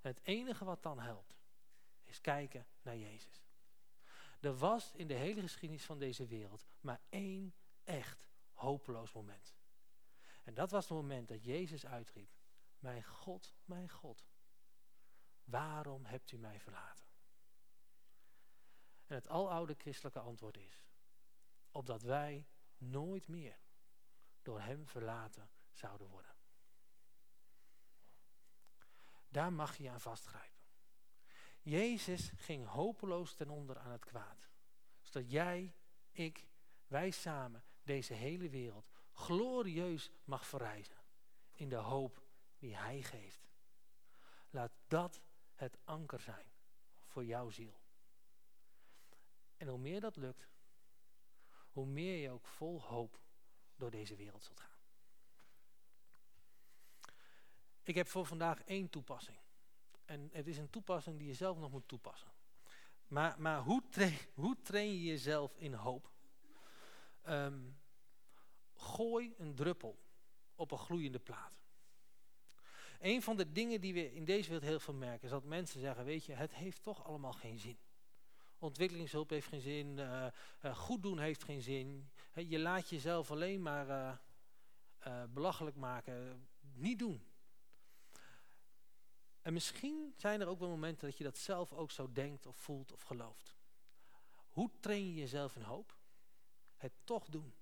En het enige wat dan helpt, is kijken naar Jezus. Er was in de hele geschiedenis van deze wereld maar één echt hopeloos moment. En dat was het moment dat Jezus uitriep, mijn God, mijn God, waarom hebt u mij verlaten? En het aloude christelijke antwoord is, opdat wij nooit meer door hem verlaten zouden worden. Daar mag je aan vastgrijpen. Jezus ging hopeloos ten onder aan het kwaad. Zodat jij, ik, wij samen deze hele wereld glorieus mag verrijzen. In de hoop die hij geeft. Laat dat het anker zijn voor jouw ziel. En hoe meer dat lukt, hoe meer je ook vol hoop door deze wereld zult gaan. Ik heb voor vandaag één toepassing. En het is een toepassing die je zelf nog moet toepassen. Maar, maar hoe, train, hoe train je jezelf in hoop? Ehm, gooi een druppel op een gloeiende plaat. Een van de dingen die we in deze wereld heel veel merken... is dat mensen zeggen, weet je, het heeft toch allemaal geen zin. Ontwikkelingshulp heeft geen zin. Uh, uh, goed doen heeft geen zin. je laat jezelf alleen maar uh, belachelijk maken. Niet doen. En misschien zijn er ook wel momenten dat je dat zelf ook zo denkt of voelt of gelooft. Hoe train je jezelf in hoop? Het toch doen.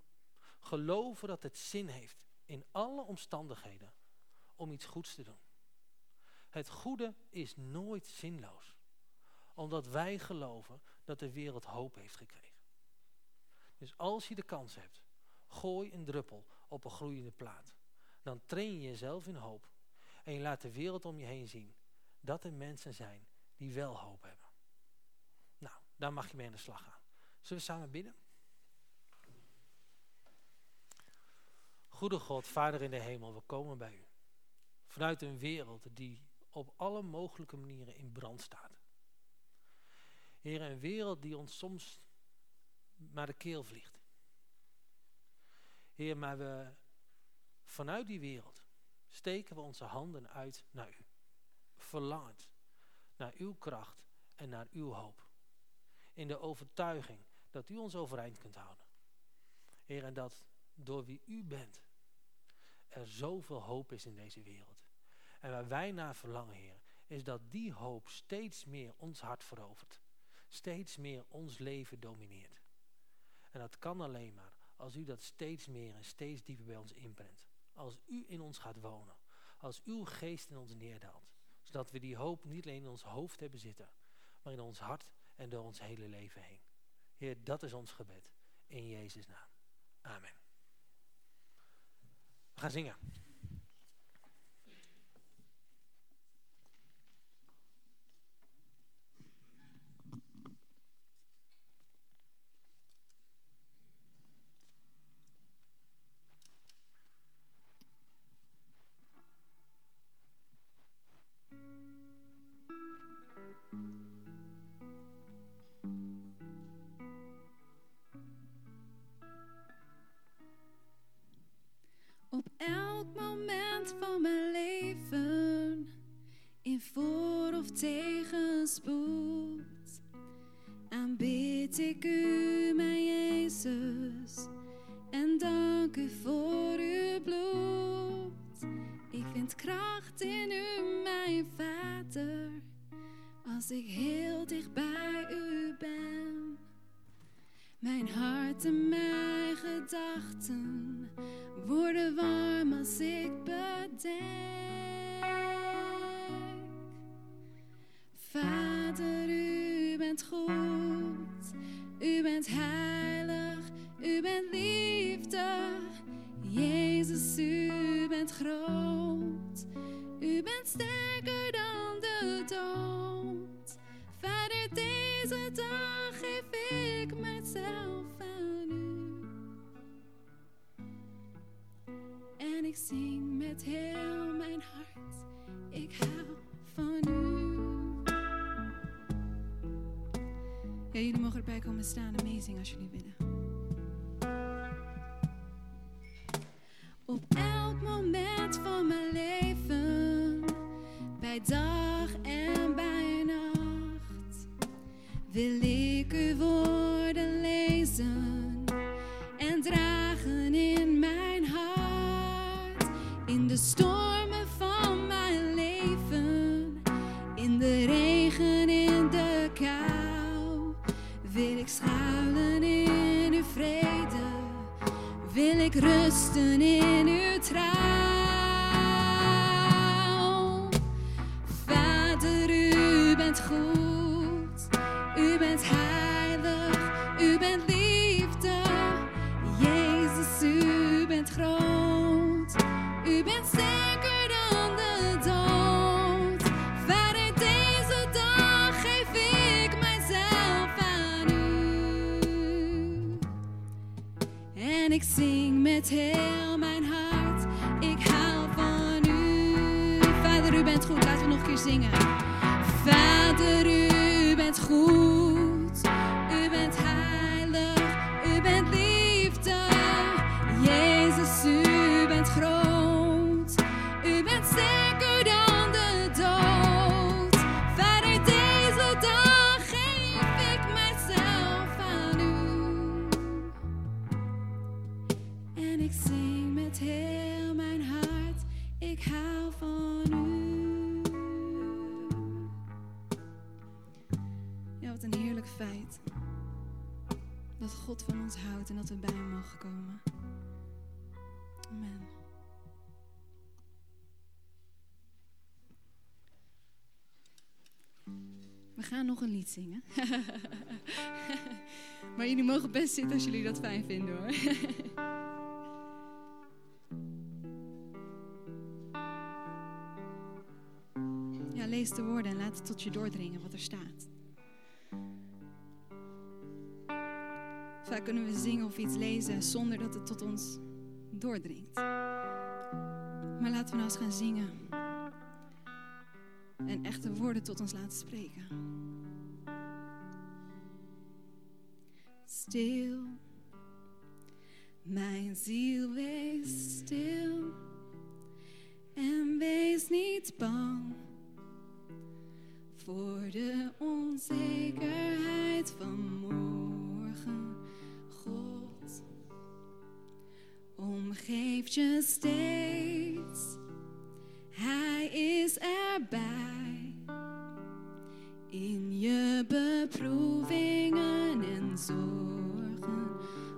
Geloven dat het zin heeft in alle omstandigheden om iets goeds te doen. Het goede is nooit zinloos omdat wij geloven dat de wereld hoop heeft gekregen. Dus als je de kans hebt, gooi een druppel op een gloeiende plaat. Dan train je jezelf in hoop. En je laat de wereld om je heen zien dat er mensen zijn die wel hoop hebben. Nou, daar mag je mee aan de slag gaan. Zullen we samen bidden? Goede God, Vader in de hemel, we komen bij u. Vanuit een wereld die op alle mogelijke manieren in brand staat. Heer, een wereld die ons soms naar de keel vliegt. Heer, maar we vanuit die wereld steken we onze handen uit naar u. Verlangend naar uw kracht en naar uw hoop. In de overtuiging dat u ons overeind kunt houden. Heer, en dat door wie u bent er zoveel hoop is in deze wereld. En waar wij naar verlangen, Heer, is dat die hoop steeds meer ons hart verovert steeds meer ons leven domineert. En dat kan alleen maar als u dat steeds meer en steeds dieper bij ons inprent. als u in ons gaat wonen. Als uw geest in ons neerdaalt. Zodat we die hoop niet alleen in ons hoofd hebben zitten, maar in ons hart en door ons hele leven heen. Heer, dat is ons gebed. In Jezus' naam. Amen. We gaan zingen. <laughs> maar jullie mogen best zitten als jullie dat fijn vinden hoor. <laughs> Ja, lees de woorden en laat het tot je doordringen wat er staat. Vaak kunnen we zingen of iets lezen zonder dat het tot ons doordringt. Maar laten we nou eens gaan zingen. En echte woorden tot ons laten spreken. Stil, mijn ziel wees stil. En wees niet bang voor de onzekerheid van morgen. God omgeeft je steeds. Hij is erbij in je beproevingen en zorgen,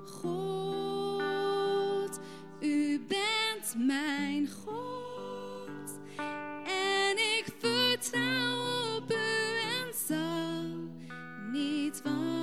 God, u bent mijn God. En ik vertrouw op u en zal niet van.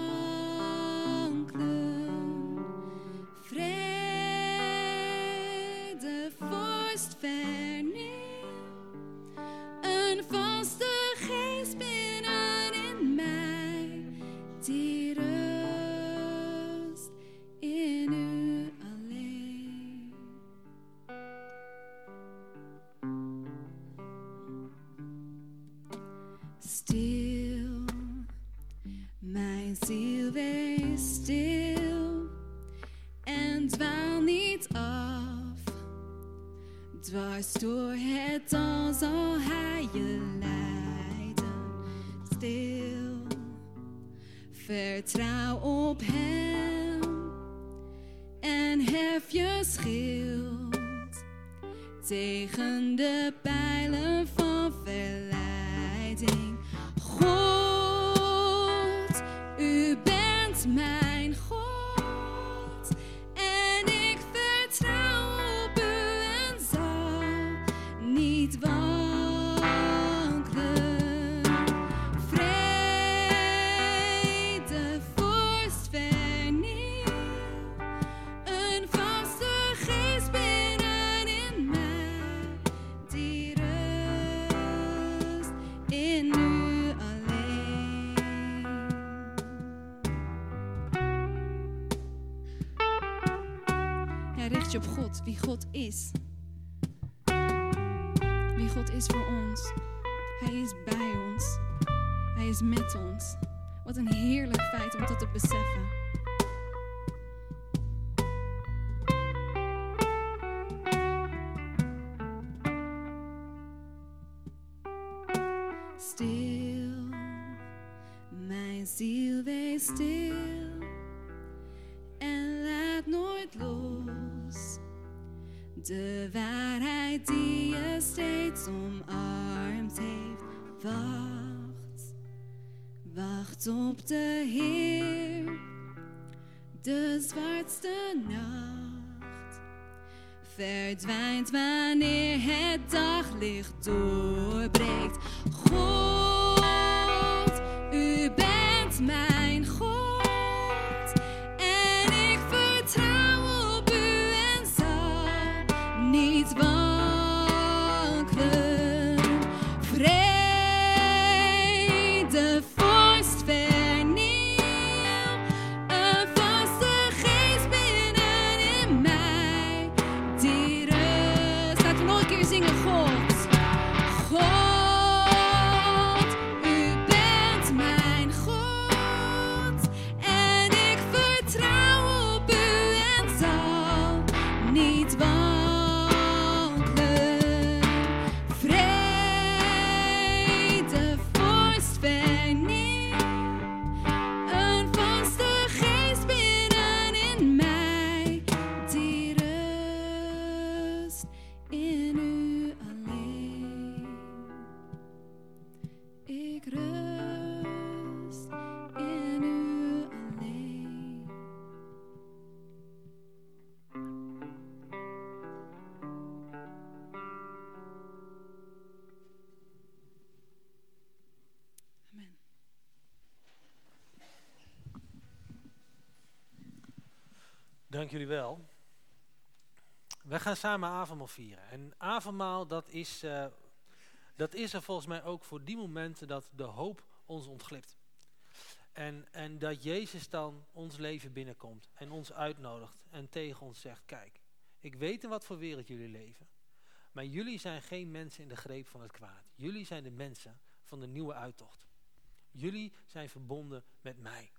Wie God is. Verdwijnt wanneer het daglicht doorbreekt. Dank jullie wel. We gaan samen avondmaal vieren. En avondmaal, dat is, eh, dat is er volgens mij ook voor die momenten dat de hoop ons ontglipt. En, en dat Jezus dan ons leven binnenkomt en ons uitnodigt en tegen ons zegt, kijk, ik weet in wat voor wereld jullie leven. Maar jullie zijn geen mensen in de greep van het kwaad. Jullie zijn de mensen van de nieuwe uittocht. Jullie zijn verbonden met mij.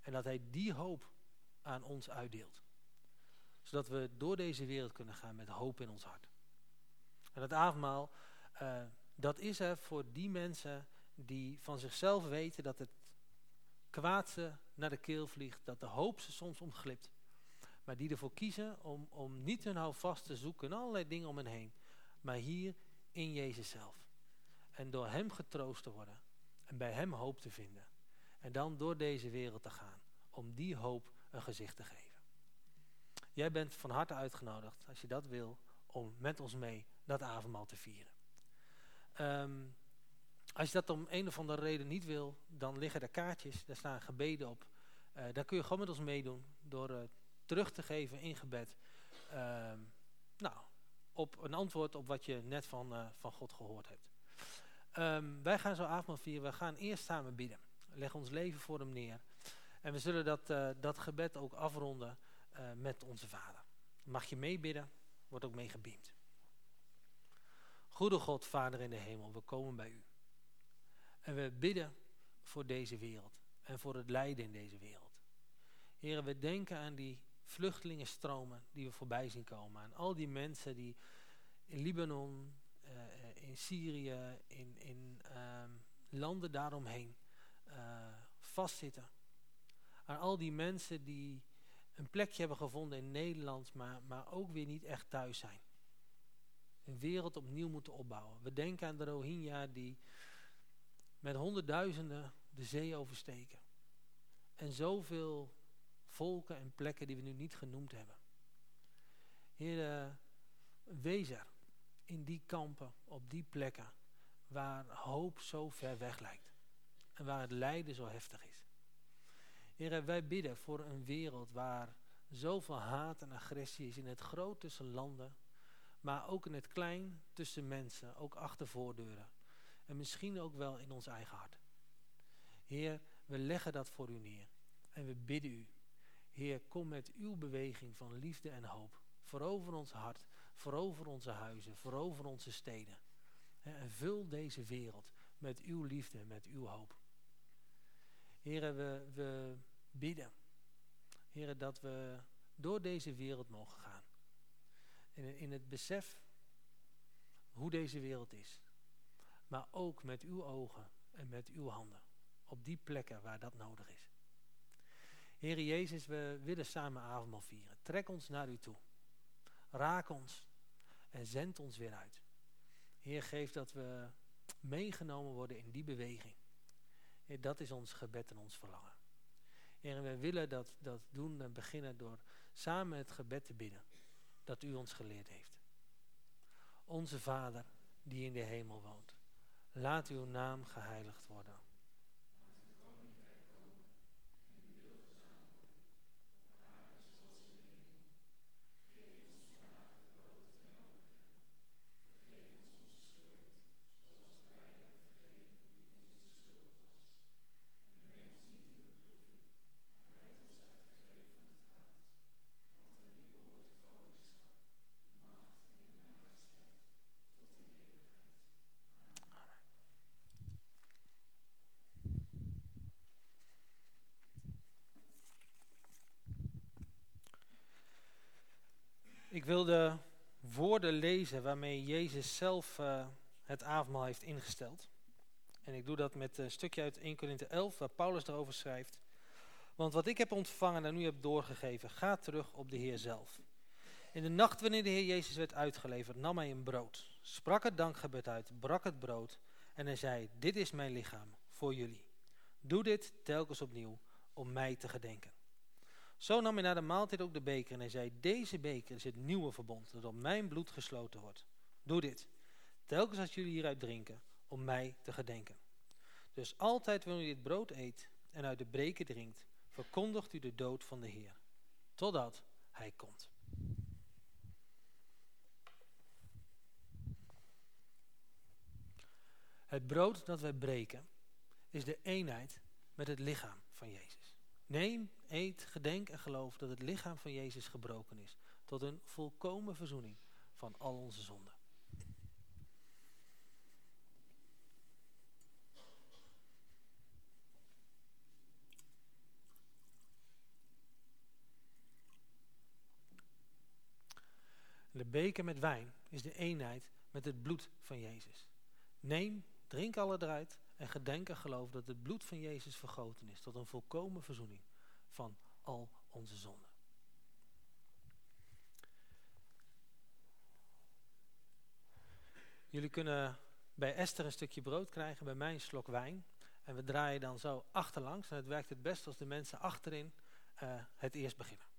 En dat hij die hoop aan ons uitdeelt. Zodat we door deze wereld kunnen gaan met hoop in ons hart. En het avondmaal, eh, dat is er voor die mensen die van zichzelf weten dat het kwaad ze naar de keel vliegt. Dat de hoop ze soms ontglipt. Maar die ervoor kiezen om, om niet hun houvast te zoeken in allerlei dingen om hen heen. Maar hier in Jezus zelf. En door hem getroost te worden. En bij hem hoop te vinden. En dan door deze wereld te gaan. Om die hoop een gezicht te geven. Jij bent van harte uitgenodigd, als je dat wil, om met ons mee dat avondmaal te vieren. Ehm, als je dat om een of andere reden niet wil, dan liggen er kaartjes, daar staan gebeden op. Uh, daar kun je gewoon met ons meedoen door uh, terug te geven in gebed. Ehm, nou, op een antwoord op wat je net van, uh, van God gehoord hebt. Um, wij gaan zo avondmaal vieren, we gaan eerst samen bidden. Leg ons leven voor hem neer. En we zullen dat, uh, dat gebed ook afronden uh, met onze vader. Mag je meebidden, wordt ook mee gebeamd. Goede God, Vader in de hemel, we komen bij u. En we bidden voor deze wereld en voor het lijden in deze wereld. Heren, we denken aan die vluchtelingenstromen die we voorbij zien komen. Aan al die mensen die in Libanon, uh, in Syrië, in, in uh, landen daaromheen vastzitten. Aan al die mensen die een plekje hebben gevonden in Nederland, maar, maar ook weer niet echt thuis zijn. Een wereld opnieuw moeten opbouwen. We denken aan de Rohingya die met honderdduizenden de zee oversteken. En zoveel volken en plekken die we nu niet genoemd hebben. Heer, uh, wees er in die kampen, op die plekken, waar hoop zo ver weg lijkt. En waar het lijden zo heftig is. Heer, wij bidden voor een wereld waar zoveel haat en agressie is in het groot tussen landen, maar ook in het klein tussen mensen, ook achter voordeuren. En misschien ook wel in ons eigen hart. Heer, we leggen dat voor u neer. En we bidden u. Heer, kom met uw beweging van liefde en hoop. Verover ons hart, verover onze huizen, verover onze steden. En vul deze wereld met uw liefde, met uw hoop. Heren, we, we bidden. Heren, dat we door deze wereld mogen gaan. In, het besef hoe deze wereld is. Maar ook met uw ogen en met uw handen. Op die plekken waar dat nodig is. Heer Jezus, we willen samen avondmaal vieren. Trek ons naar u toe. Raak ons en zend ons weer uit. Heer, geef dat we meegenomen worden in die beweging. Dat is ons gebed en ons verlangen. En we willen dat, dat doen en beginnen door samen het gebed te bidden. Dat u ons geleerd heeft. Onze Vader, die in de hemel woont. Laat uw naam geheiligd worden. Ik wil de woorden lezen waarmee Jezus zelf uh, het avondmaal heeft ingesteld. En ik doe dat met een stukje uit 1 Korinthe 11, waar Paulus erover schrijft. Want wat ik heb ontvangen en u heb doorgegeven, gaat terug op de Heer zelf. In de nacht wanneer de Heer Jezus werd uitgeleverd, nam hij een brood, sprak het dankgebed uit, brak het brood en hij zei, dit is mijn lichaam voor jullie. Doe dit telkens opnieuw om mij te gedenken. Zo nam hij na de maaltijd ook de beker en hij zei, deze beker is het nieuwe verbond dat op mijn bloed gesloten wordt. Doe dit, telkens als jullie hieruit drinken, om mij te gedenken. Dus altijd wanneer u dit brood eet en uit de beker drinkt, verkondigt u de dood van de Heer, totdat hij komt. Het brood dat wij breken is de eenheid met het lichaam van Jezus. Neem, eet, gedenk en geloof dat het lichaam van Jezus gebroken is. Tot een volkomen verzoening van al onze zonden. De beker met wijn is de eenheid met het bloed van Jezus. Neem, drink alle eruit en gedenk en geloof dat het bloed van Jezus vergoten is tot een volkomen verzoening van al onze zonden. Jullie kunnen bij Esther een stukje brood krijgen, bij mij een slok wijn. En we draaien dan zo achterlangs. En het werkt het best als de mensen achterin uh, het eerst beginnen.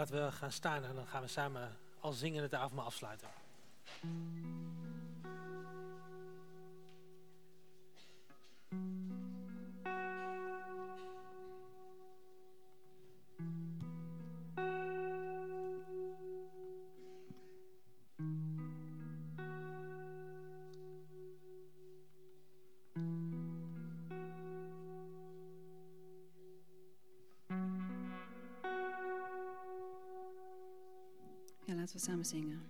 Laten we gaan staan en dan gaan we samen al zingen het avondmaal afsluiten. Laten we samen zingen.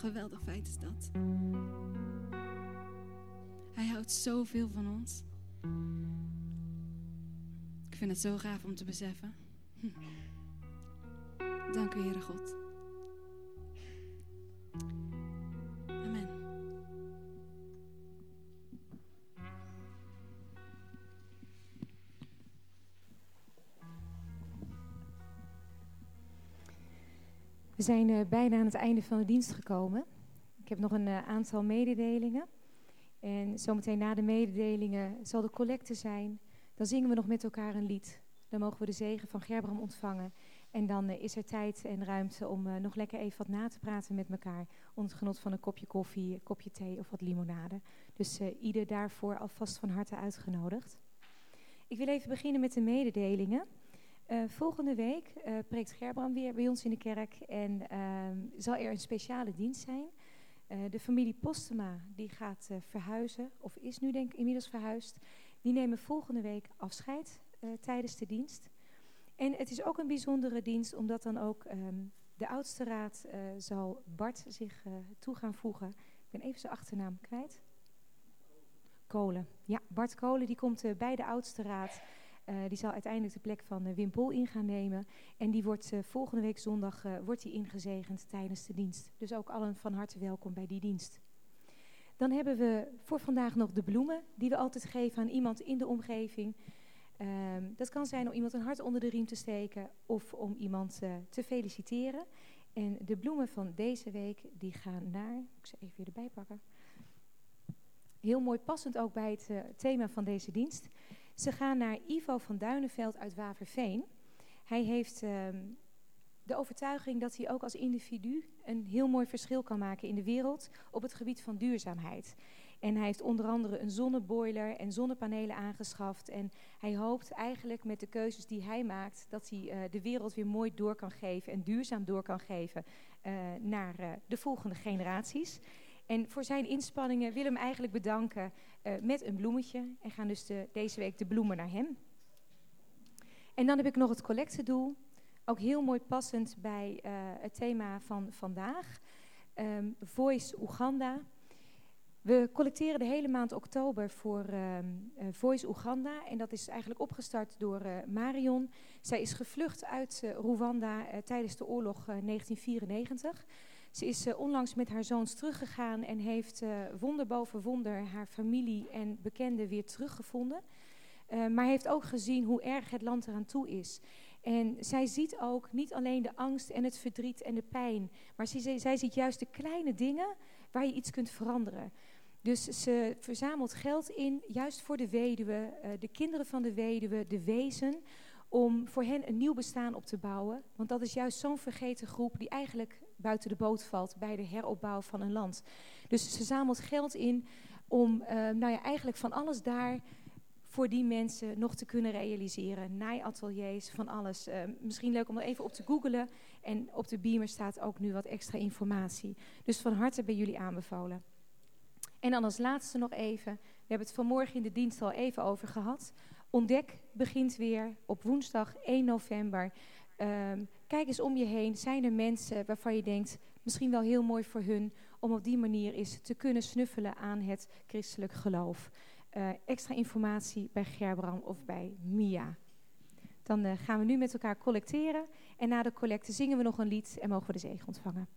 Geweldig feit is dat. Hij houdt zoveel van ons. Ik vind het zo gaaf om te beseffen. Hm. Dank u, Heere God. We zijn uh, bijna aan het einde van de dienst gekomen. Ik heb nog een uh, aantal mededelingen. En zometeen na de mededelingen zal de collecte zijn. Dan zingen we nog met elkaar een lied. Dan mogen we de zegen van Gerbram ontvangen. En dan uh, is er tijd en ruimte om nog lekker even wat na te praten met elkaar. Onder het genot van een kopje koffie, een kopje thee of wat limonade. Dus ieder daarvoor alvast van harte uitgenodigd. Ik wil even beginnen met de mededelingen. Uh, volgende week uh, preekt Gerbram weer bij ons in de kerk en uh, zal er een speciale dienst zijn. de familie Postema die gaat verhuizen, of is nu denk ik inmiddels verhuisd. Die nemen volgende week afscheid tijdens de dienst. En het is ook een bijzondere dienst, omdat dan ook um, de oudste raad zal Bart zich toe gaan voegen. Ik ben even zijn achternaam kwijt. Kolen. Ja, Bart Kolen die komt bij de oudste raad. Uh, die zal uiteindelijk de plek van uh, Wim Pol in gaan nemen. En die wordt uh, volgende week zondag wordt die ingezegend tijdens de dienst. Dus ook allen van harte welkom bij die dienst. Dan hebben we voor vandaag nog de bloemen die we altijd geven aan iemand in de omgeving. Um, dat kan zijn om iemand een hart onder de riem te steken of om iemand te feliciteren. En de bloemen van deze week die gaan naar, ik zal even weer erbij pakken. Heel mooi passend ook bij het thema van deze dienst. Ze gaan naar Ivo van Duinenveld uit Waverveen. Hij heeft um, de overtuiging dat hij ook als individu een heel mooi verschil kan maken in de wereld op het gebied van duurzaamheid. En hij heeft onder andere een zonneboiler en zonnepanelen aangeschaft. En hij hoopt eigenlijk met de keuzes die hij maakt, dat hij uh, de wereld weer mooi door kan geven en duurzaam door kan geven uh, naar uh, de volgende generaties. En voor zijn inspanningen wil hem eigenlijk bedanken uh, met een bloemetje. En gaan dus de, deze week de bloemen naar hem. En dan heb ik nog het collectedoel. Ook heel mooi passend bij uh, het thema van vandaag. Um, Voice Oeganda. We collecteren de hele maand oktober voor um, uh, Voice Oeganda. En dat is eigenlijk opgestart door Marion. Zij is gevlucht uit Rwanda tijdens de oorlog 1994. Ze is uh, onlangs met haar zoons teruggegaan en heeft uh, wonder boven wonder haar familie en bekenden weer teruggevonden. Uh, maar heeft ook gezien hoe erg het land eraan toe is. En zij ziet ook niet alleen de angst en het verdriet en de pijn, maar zij ziet juist de kleine dingen waar je iets kunt veranderen. Dus ze verzamelt geld in, juist voor de weduwe, de kinderen van de weduwe, de wezen, om voor hen een nieuw bestaan op te bouwen. Want dat is juist zo'n vergeten groep die eigenlijk buiten de boot valt bij de heropbouw van een land. Dus ze zamelt geld in om uh, nou ja, eigenlijk van alles daar voor die mensen nog te kunnen realiseren. Naaiateliers, van alles. Uh, misschien leuk om er even op te googlen. En op de beamer staat ook nu wat extra informatie. Dus van harte bij jullie aanbevolen. En dan als laatste nog even, we hebben het vanmorgen in de dienst al even over gehad. Ontdek begint weer op woensdag 1 november. Um, kijk eens om je heen. Zijn er mensen waarvan je denkt, misschien wel heel mooi voor hun, om op die manier eens te kunnen snuffelen aan het christelijk geloof? Uh, extra informatie bij Gerbram of bij Mia. Dan uh, gaan we nu met elkaar collecteren. En na de collecte zingen we nog een lied en mogen we de zegen ontvangen.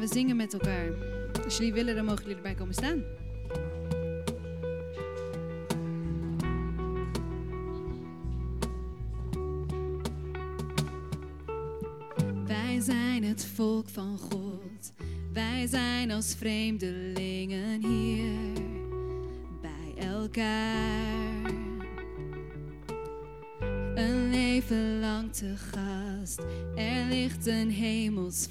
We zingen met elkaar. Als jullie willen, dan mogen jullie erbij komen staan. Wij zijn het volk van God. Wij zijn als vreemdelingen hier bij elkaar. Een leven lang te gast. Er ligt een hemels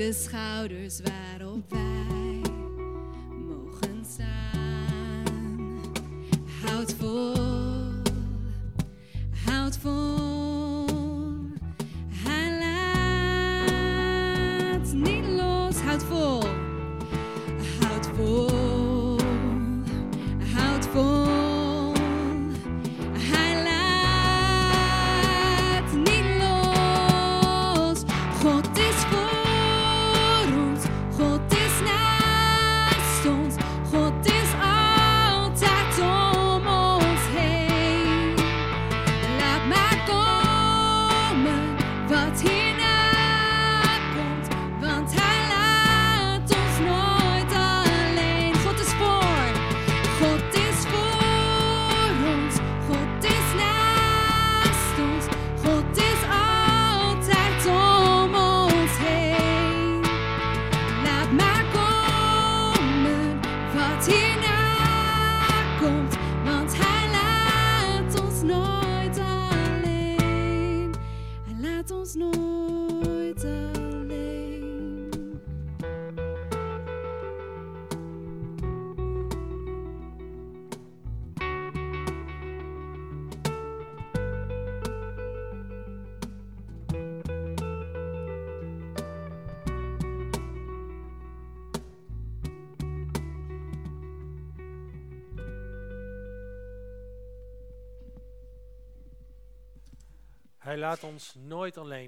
de schouders waarop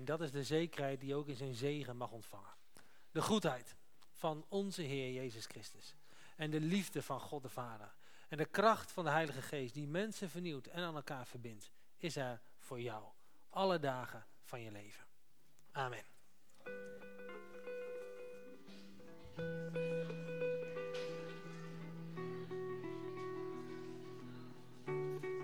alleen. Dat is de zekerheid die ook in zijn zegen mag ontvangen. De goedheid van onze Heer Jezus Christus. En de liefde van God de Vader. En de kracht van de Heilige Geest die mensen vernieuwt en aan elkaar verbindt. Is er voor jou. Alle dagen van je leven. Amen.